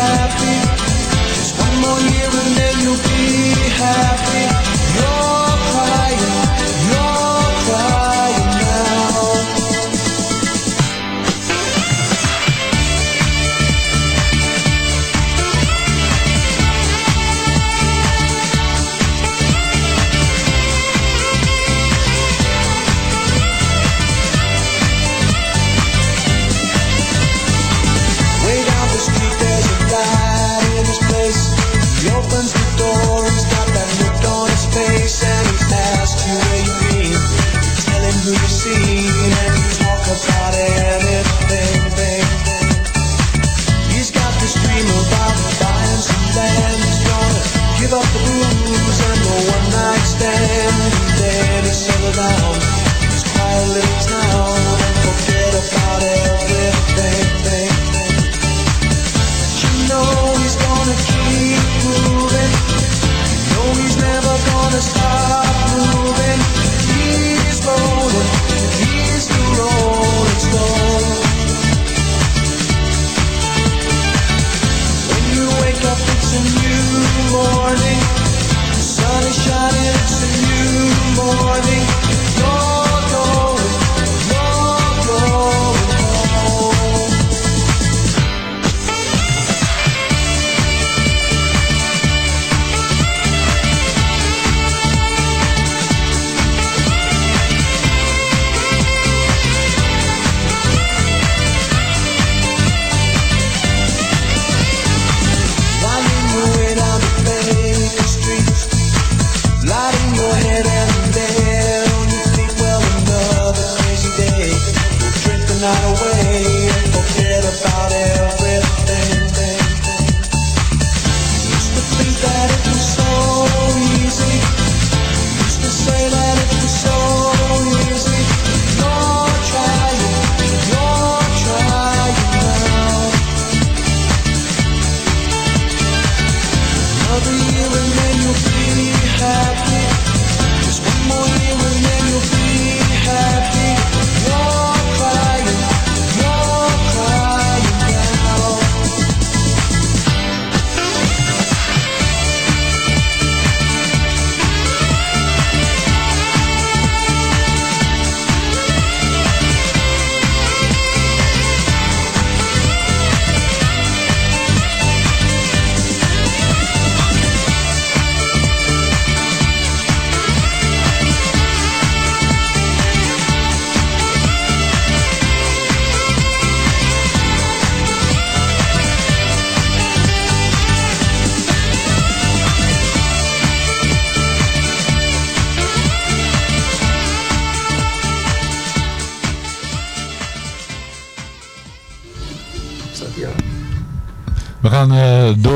happy. Just one more year and then you'll be happy.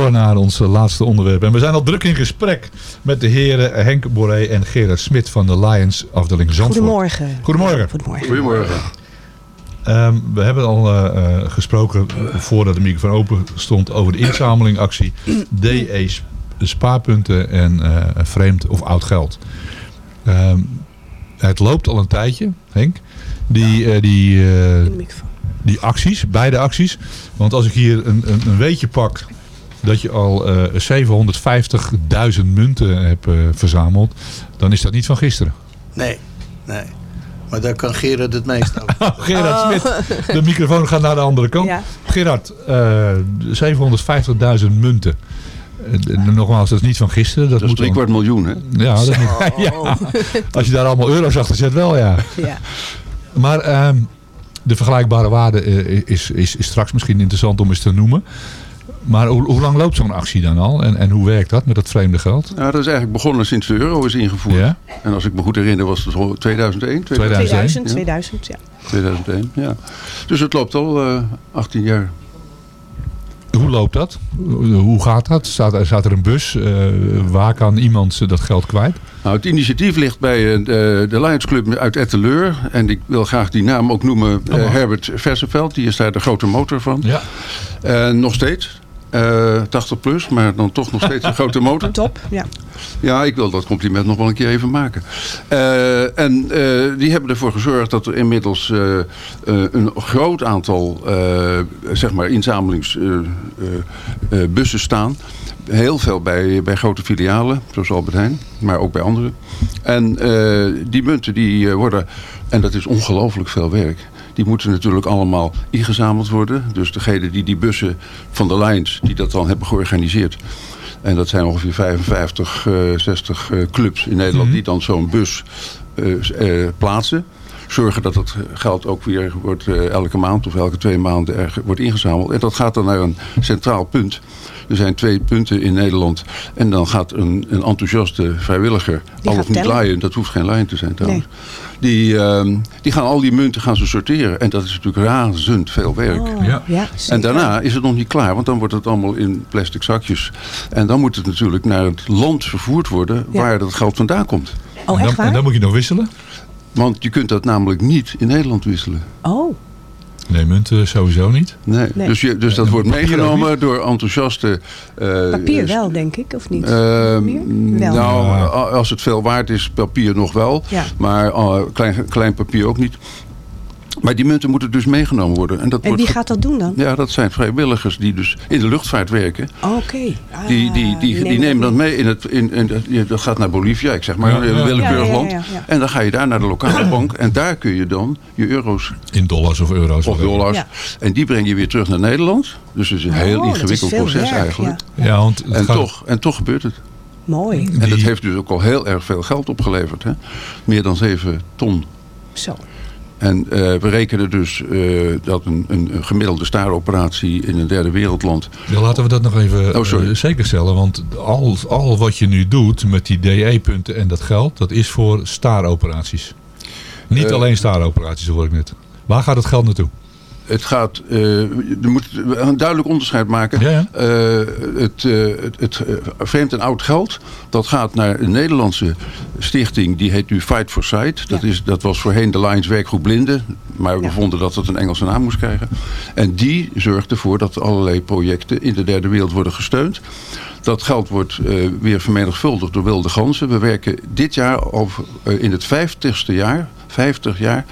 Door naar ons laatste onderwerp. En we zijn al druk in gesprek met de heren Henk Boré en Gerard Smit van de Lions afdeling Zandvoort. Goedemorgen. Goedemorgen. Goedemorgen. Goedemorgen. Ehm, we hebben al eh, eh, gesproken voordat de microfoon open stond over de inzamelingactie <clears throat> DE sp- spaarpunten en eh, vreemd of oud geld. Ehm, het loopt al een tijdje, Henk. Die, eh, die, eh, die acties, beide acties. Want als ik hier een, een, een weetje pak dat je al eh 750.000 munten hebt eh, verzameld, dan is dat niet van gisteren. Nee, nee. Maar daar kan Gerard het meest over. <laughs> Oh, Gerard Smit, de microfoon gaat naar de andere kant. Ja. Gerard, eh 750.000 munten. Eh, nogmaals, dat is niet van gisteren. Dat, is moet drie kwart miljoen, hè? Ja, dat <laughs> ja, <laughs> als je daar allemaal euro's achter zet, wel ja. Ja. Maar ehm, de vergelijkbare waarde eh, is, is, is straks misschien interessant om eens te noemen. Maar hoe, hoe lang loopt zo'n actie dan al? En, en hoe werkt dat met dat vreemde geld? Ja, dat is eigenlijk begonnen sinds de euro is ingevoerd. Ja? En als ik me goed herinner was het zo 2001? 2000, Ja. 2000, ja. 2001, ja. Dus het loopt al eh 18 jaar. Hoe loopt dat? Hoe gaat dat? Staat, er- staat er een bus? Eh, waar kan iemand dat geld kwijt? Nou, het initiatief ligt bij eh, de, de Lions Club uit Etteleur. En ik wil graag die naam ook noemen. eh, Herbert Versenveld, die is daar de grote motor van. Ja. En nog steeds. Eh 80 plus, maar dan toch nog steeds een grote motor. <laughs> Top, ja. Ja, ik wil dat compliment nog wel een keer even maken. Eh, en eh, die hebben ervoor gezorgd dat er inmiddels eh, eh, een groot aantal eh, zeg maar inzamelingsbussen staan. Heel veel bij, bij grote filialen, zoals Albert Heijn, maar ook bij anderen. En eh, die munten die eh, worden, en dat is ongelooflijk veel werk... Die moeten natuurlijk allemaal ingezameld worden. Dus degene die die bussen van de Lions, die dat dan hebben georganiseerd... En dat zijn ongeveer 55, eh, 60 eh, clubs in Nederland die dan zo'n bus eh, eh, plaatsen. Zorgen dat het geld ook weer wordt, eh, elke maand of elke twee maanden er, wordt ingezameld. En dat gaat dan naar een centraal punt. Er zijn twee punten in Nederland. En dan gaat een, een enthousiaste vrijwilliger, Die al of niet lion, dat hoeft geen lion te zijn trouwens. Die, ehm, die gaan al die munten gaan ze sorteren. En dat is natuurlijk razend veel werk. Oh, ja. ja En daarna is het nog niet klaar, want dan wordt het allemaal in plastic zakjes. En dan moet het natuurlijk naar het land vervoerd worden Ja. waar dat geld vandaan komt. Oh, echt waar? En dan moet je nog wisselen? Want je kunt dat namelijk niet in Nederland wisselen. Oh, Nee, munten sowieso niet. Nee. Nee. Dus, je, dus dat wordt meegenomen door enthousiaste... eh, papier wel, denk ik, of niet? eh, Wel. nou, als het veel waard is, papier nog wel. Ja. Maar eh, klein, klein papier ook niet. Maar die munten moeten dus meegenomen worden. En, dat En wordt wie gaat dat doen dan? Ja, dat zijn vrijwilligers die dus in de luchtvaart werken. Oh, Oké. Ah, Die, die, die, die nemen dat mee. In het, in, in, dat gaat naar Bolivia, ik zeg maar, Ja, een ja. willekeurig Ja, ja, ja, land. ja, ja. En dan ga je daar naar de lokale bank. En daar kun je dan je euro's In dollars of euro's. of dollars. Ja. En die breng je weer terug naar Nederland. Dus het is een heel Oh, ingewikkeld proces werk, eigenlijk. Ja, want het En gaat- toch, en toch gebeurt het. Mooi. En dat heeft dus ook al heel erg veel geld opgeleverd. Hè? Meer dan 7 ton. Zo. En eh, we rekenen dus eh, dat een, een, gemiddelde staaroperatie in een derde wereldland... Ja, laten we dat nog even Oh, eh, zeker stellen. Want al, al wat je nu doet met die DE-punten en dat geld, dat is voor staaroperaties. Niet alleen staaroperaties, hoor ik net. Waar gaat het geld naartoe? Het gaat, eh, er moet een duidelijk onderscheid maken. Ja, ja. Eh, het eh, het, het eh, vreemd en oud geld, dat gaat naar een Nederlandse stichting. Die heet nu Fight for Sight. Dat, is, dat was voorheen de Lions Werkgroep Blinden. Maar we Ja. vonden dat het een Engelse naam moest krijgen. En die zorgt ervoor dat allerlei projecten in de derde wereld worden gesteund. Dat geld wordt eh, weer vermenigvuldigd door wilde ganzen. We werken dit jaar al in het vijftigste jaar, 50 jaar,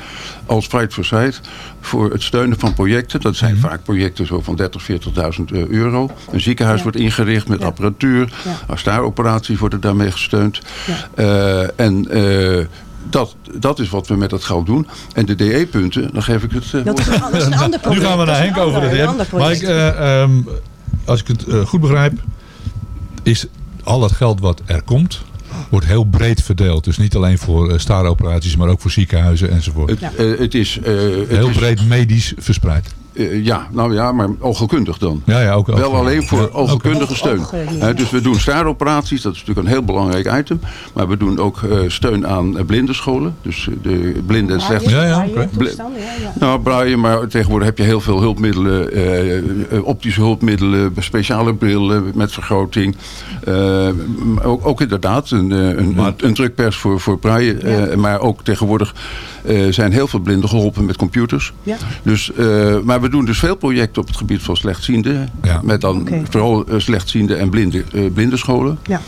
als Fight for Sight voor het steunen van projecten. Dat zijn vaak projecten zo van 30, 40.000 eh, euro. Een ziekenhuis Ja. wordt ingericht met Ja. apparatuur. Ja. Staaroperaties worden daarmee gesteund. Ja. Eh, en eh, dat, dat is wat we met dat geld doen. En de DE-punten, dan geef ik het... eh, Dat is een, dat is een ander Nu gaan we Dat naar Henk over ander Maar ik, eh, ehm, als ik het goed begrijp, is al het geld wat er komt, wordt heel breed verdeeld. Dus niet alleen voor eh, staaroperaties, maar ook voor ziekenhuizen enzovoort. het, eh, het is... eh, het heel is, breed medisch verspreid. Eh, ja, nou ja, maar oogheelkundig dan. Ja, ja, ook, ook Wel alleen voor Ja, steun. Dus we doen staaroperaties, dat is natuurlijk een heel belangrijk item. Maar we doen ook eh, steun aan eh, blindenscholen. Dus de blinden en slecht... Ja, ja, ja. Nou, braille, maar tegenwoordig heb je heel veel hulpmiddelen, optische hulpmiddelen, speciale brillen met vergroting. Eh, ook, ook inderdaad een, een, een, een drukpers voor, voor eh, maar ook tegenwoordig eh, zijn heel veel blinden geholpen met computers. Ja. Dus, eh, maar we doen dus veel projecten op het gebied van slechtzienden. Ja. Met dan vooral eh, slechtziende en blinde, eh, blindenscholen. Ja.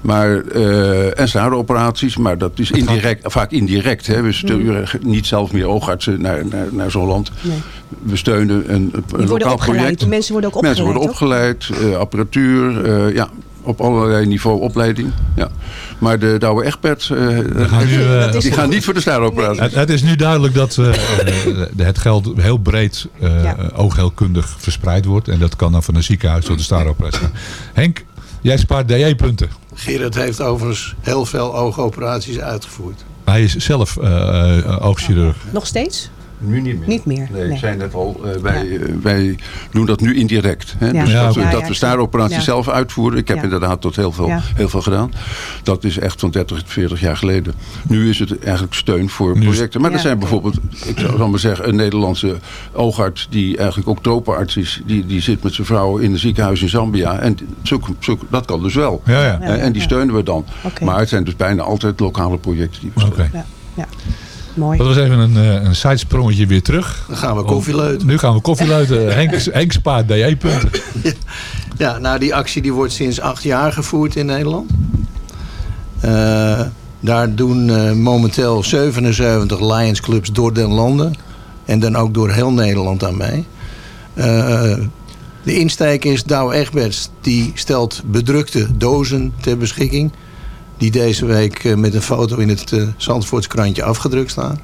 Maar, eh en staaroperaties, maar dat is indirect, vaak indirect. Hè. We sturen niet zelf meer oogartsen naar, naar, naar zo'n land. Nee. We steunen een, een lokaal opgeleid. project. Mensen worden ook opgeleid. Mensen worden opgeleid, eh, apparatuur, eh, ja, op allerlei niveau opleiding. Ja. Maar de Douwe Egberts, eh, eh, die gaan niet voor de staaroperatie. Het, het is nu duidelijk dat eh, eh, het geld heel breed eh Ja. oogheelkundig verspreid wordt. En dat kan dan van een ziekenhuis tot de staaroperatie. Henk, jij spaart DE-punten. Gerard heeft overigens heel veel oogoperaties uitgevoerd. Hij is zelf eh, eh, oogchirurg. Nog steeds? Nu niet meer. Niet meer. Nee, ik zei net al, eh, wij, eh, wij doen dat nu indirect. Hè? Ja. Dus Ja, dat, we, dat Ja, we ja, staaroperaties ja. zelf uitvoeren. Ik heb Ja. inderdaad tot heel veel, Ja. heel veel gedaan. Dat is echt van 30, 40 jaar geleden. Nu is het eigenlijk steun voor projecten. Maar Ja, er zijn bijvoorbeeld, ik zou zal maar zeggen, een Nederlandse oogarts... die eigenlijk ook tropenarts is. Die, die zit met zijn vrouw in een ziekenhuis in Zambia. En dat kan dus wel. Ja, ja. En die steunen we dan. Maar het zijn dus bijna altijd lokale projecten die we steunen. Ja, ja. Mooi. Dat was even een, eh, een sidesprongetje weer terug. Dan gaan we koffieleuten. Nu gaan we koffieluiten. <laughs> Henk, Henk spaart DE-punten. <laughs> Ja, nou die actie die wordt sinds acht jaar gevoerd in Nederland. Eh, daar doen eh, momenteel 77 Lions Clubs door den landen. En dan ook door heel Nederland aan mee. Eh, de insteek is Douwe Egberts. Die stelt bedrukte dozen ter beschikking. Die deze week eh, met een foto in het eh Zandvoorts krantje afgedrukt staan.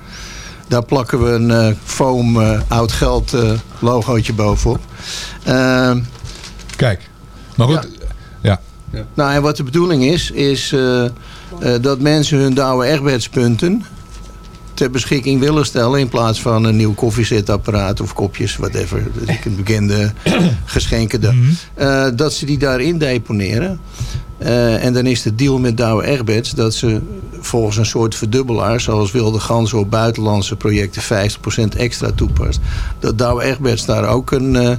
Daar plakken we een eh, foam eh, oud geld eh, logootje bovenop. Eh, Kijk, maar goed. Ja. nou, en wat de bedoeling is, is eh, eh, dat mensen hun Douwe Egbertspunten ter beschikking willen stellen... in plaats van een nieuw koffiezetapparaat of kopjes, whatever. Dat is een bekende <coughs> geschenken. Mhm. Eh, dat ze die daarin deponeren. Eh, en dan is de deal met Douwe Egberts dat ze volgens een soort verdubbelaar... zoals Wilde Ganzen op buitenlandse projecten 50% extra toepast... dat Douwe Egberts daar ook een, eh,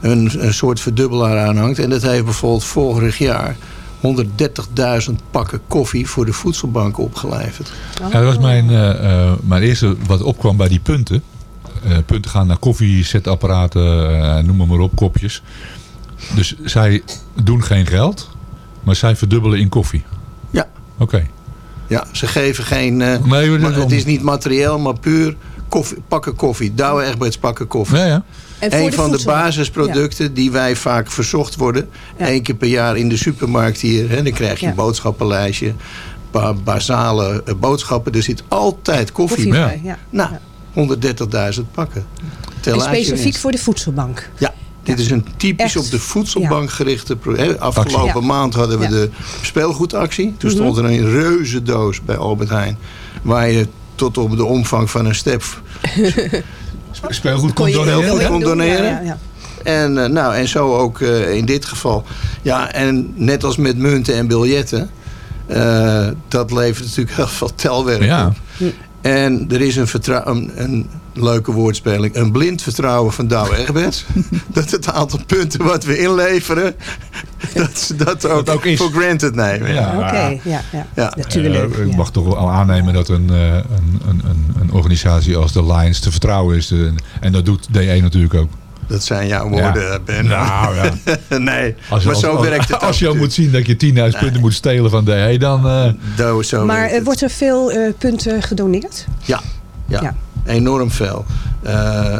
een, een soort verdubbelaar aan hangt. En dat heeft bijvoorbeeld vorig jaar 130.000 pakken koffie voor de voedselbank opgeleverd. Ja, dat was mijn, eh, mijn eerste wat opkwam bij die punten. Punten gaan naar koffiezetapparaten, noem maar op, kopjes. Dus zij doen geen geld, maar zij verdubbelen in koffie. Ja. Oké. Ja, ze geven geen... eh, Nee, maar het is niet materieel, maar puur koffie, pakken koffie. Douwe Egberts pakken koffie. Ja, ja. En voor Een de van de basisproducten die wij vaak verzocht worden. één keer per jaar in de supermarkt hier. Hè, dan krijg je Ja. een boodschappenlijstje. Een paar basale eh, boodschappen. Er zit altijd koffie, Koffie bij. Nou, 130.000 pakken. Tel En uit je specifiek voor de voedselbank. Ja, dit is een typisch Echt. op de voedselbank gerichte... Afgelopen maand hadden we Ja. de speelgoedactie. Toen Mhm. stond er een reuze doos bij Albert Heijn. Waar je tot op de omvang van een step <laughs> Speelgoed Kon in kon doneren. ja, ja, ja. En, eh, nou, en zo ook eh, in dit geval. Ja, en net als met munten en biljetten. eh, dat levert natuurlijk <laughs> heel veel telwerk Ja. op. En er is een, vertrou- een, een leuke woordspeling. Een blind vertrouwen van Douwe Egberts. <laughs> dat het aantal punten wat we inleveren... dat ze dat ook, ook is. voor granted nemen. Ja. Oké, ja, ja. Ja. Natuurlijk. Eh, ik ja. mag toch wel aannemen dat een, eh, een, een, een, een organisatie als de Lions te vertrouwen is. En dat doet DE natuurlijk ook. Dat zijn jouw woorden, Ja. Ben. Nou ja. <laughs> nee, Als je, maar als, zo als- werkt het <laughs> Als je al moet zien dat je 10.000 punten moet stelen van DE, dan... eh, zo Maar eh, het. wordt er veel eh, punten gedoneerd? Ja, ja, Ja. enorm veel. Eh,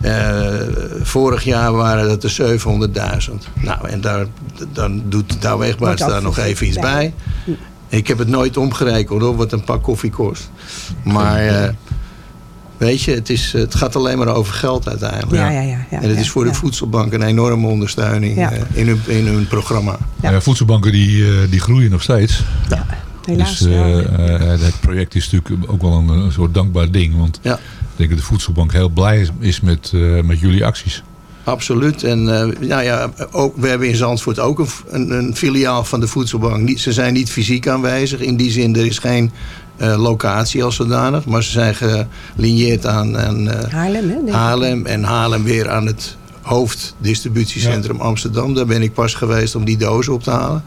eh, vorig jaar waren dat er 700.000. Nou, en daar, dan doet Douwe Egberts Wordt ook daar nog even iets bij. bij. Ik heb het nooit omgerekend hoor, wat een pak koffie kost. Maar eh, weet je, het, is, het gaat alleen maar over geld uiteindelijk. Ja, ja, ja. ja en het ja, is voor ja. de voedselbank een enorme ondersteuning Ja. eh, in, hun, in hun programma. ja, voedselbanken die, eh, die groeien nog steeds. Helaas. dus ja. eh, eh, het project is natuurlijk ook wel een, een soort dankbaar ding. Want Ja. ik denk dat de voedselbank heel blij is, is met, eh, met jullie acties. Absoluut. En eh, nou ja, ook, we hebben in Zandvoort ook een, een, een filiaal van de voedselbank. Niet, ze zijn niet fysiek aanwezig. In die zin, er is geen eh, locatie als zodanig. Maar ze zijn gelineerd aan, aan eh, Haarlem, hè? Haarlem. En Haarlem weer aan het hoofddistributiecentrum Amsterdam. Daar ben ik pas geweest om die dozen op te halen.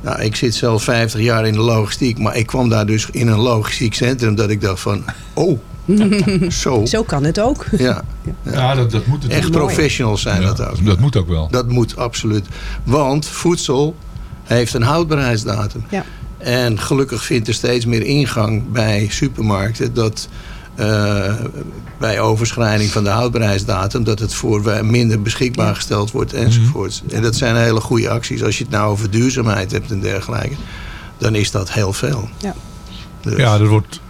Nou, ik zit zelf 50 jaar in de logistiek. Maar ik kwam daar dus in een logistiek centrum dat ik dacht van... Oh, <laughs> zo. Zo kan het ook. Ja. Ja, dat, dat moet Echt professionals zijn Ja, dat ook. Dat moet ook wel. Dat moet absoluut. Want voedsel heeft een houdbaarheidsdatum. Ja. En gelukkig vindt er steeds meer ingang bij supermarkten dat eh, bij overschrijding van de houdbaarheidsdatum dat het voor minder beschikbaar gesteld wordt enzovoorts. En dat zijn hele goede acties. Als je het nou over duurzaamheid hebt en dergelijke, dan is dat heel veel. Ja. Dus- Ja, er wordt,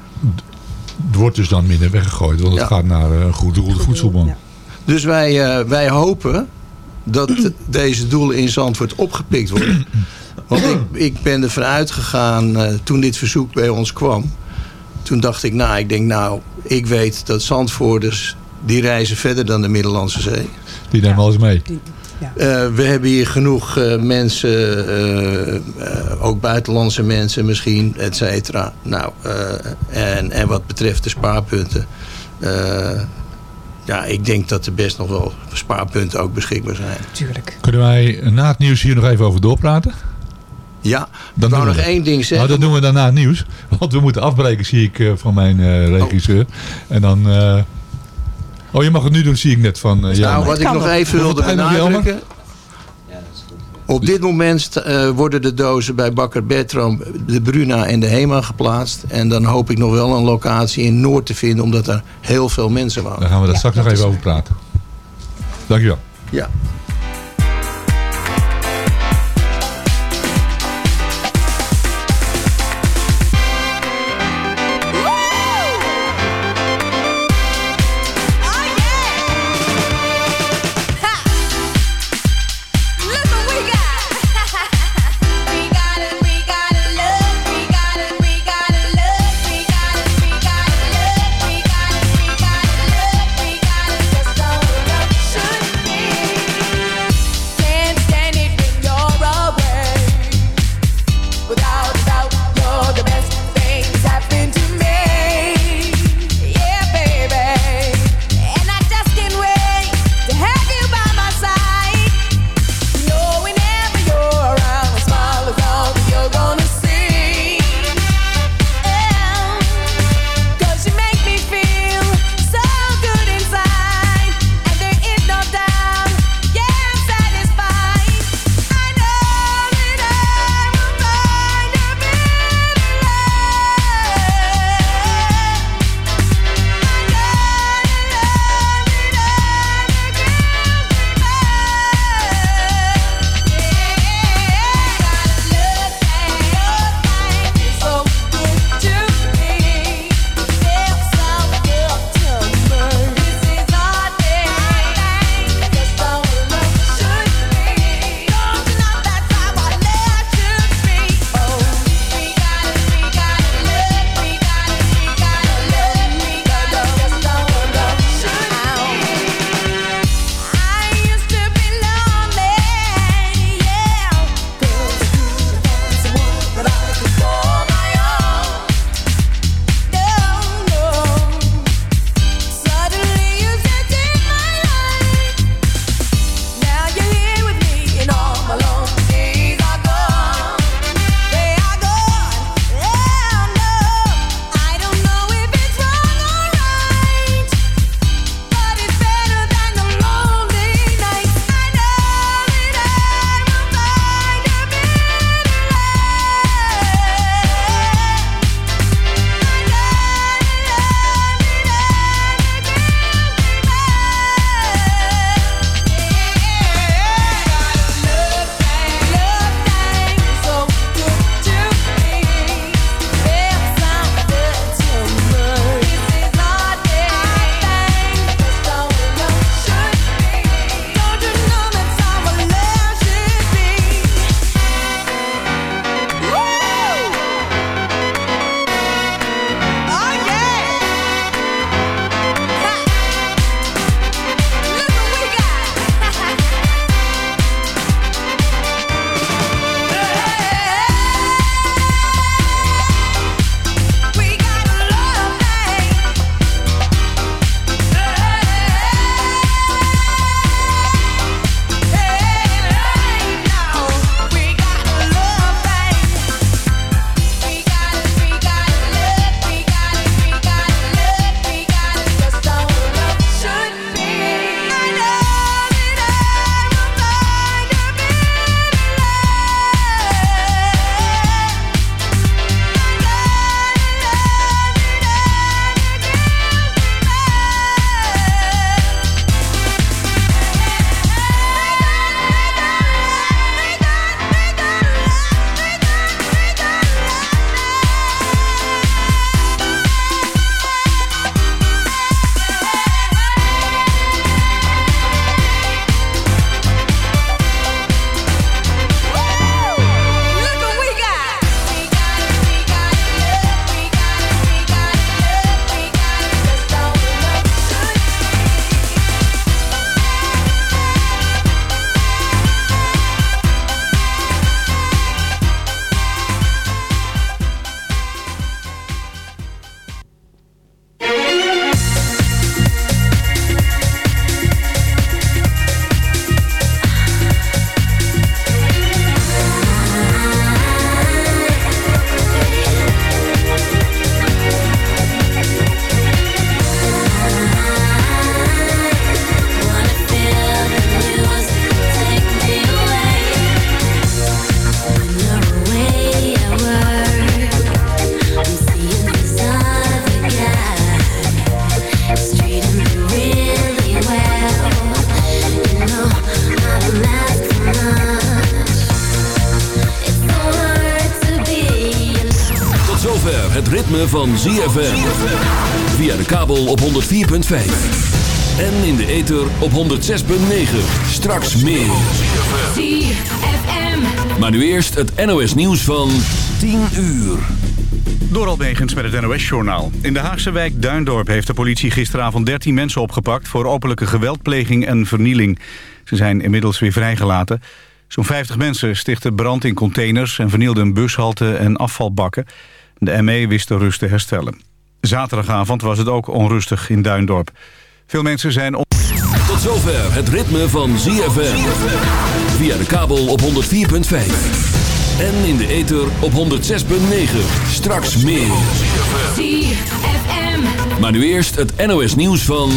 er wordt dus dan minder weggegooid. Want het Ja. gaat naar eh, een goed doel, de voedselbank. Ja. Dus wij, eh, wij hopen dat <clears throat> deze doelen in Zandvoort opgepikt worden. Want ik, ik ben ervan uitgegaan, eh, toen dit verzoek bij ons kwam... toen dacht ik, nou, ik denk nou, ik weet dat Zandvoorters, die reizen verder dan de Middellandse Zee. Die nemen alles mee. Eh, we hebben hier genoeg eh, mensen, ook buitenlandse mensen misschien, et cetera. Nou, eh, en, en wat betreft de spaarpunten. eh, ja, ik denk dat er best nog wel spaarpunten ook beschikbaar zijn. Tuurlijk. Kunnen wij na het nieuws hier nog even over doorpraten? Ja, Dan we nog één ding zeggen. Nou, dat doen we dan na het nieuws. Want we moeten afbreken, zie ik, eh, van mijn eh, regisseur. En dan... eh, Oh, je mag het nu doen, zie ik net van uh, Nou, wat ik nog even wilde benadrukken. Op dit moment eh, worden de dozen bij Bakker Bertram, de Bruna en de Hema geplaatst. En dan hoop ik nog wel een locatie in Noord te vinden, omdat er heel veel mensen wonen. Dan gaan we daar straks nog even over praten. Dankjewel. Ja. Van ZFM. Via de kabel op 104.5. En in de ether op 106.9. Straks meer. ZFM. Maar nu eerst het NOS nieuws van 10 uur. Door Almegens met het NOS-journaal. In de Haagse wijk Duindorp heeft de politie gisteravond 13 mensen opgepakt... voor openlijke geweldpleging en vernieling. Ze zijn inmiddels weer vrijgelaten. Zo'n 50 mensen stichten brand in containers... en vernielden een bushalte en afvalbakken. De ME wist de rust te herstellen. Zaterdagavond was het ook onrustig in Duindorp. Veel mensen zijn... Op... Tot zover het ritme van ZFM. Via de kabel op 104.5. En in de ether op 106.9. Straks meer. ZFM. Maar nu eerst het NOS nieuws van...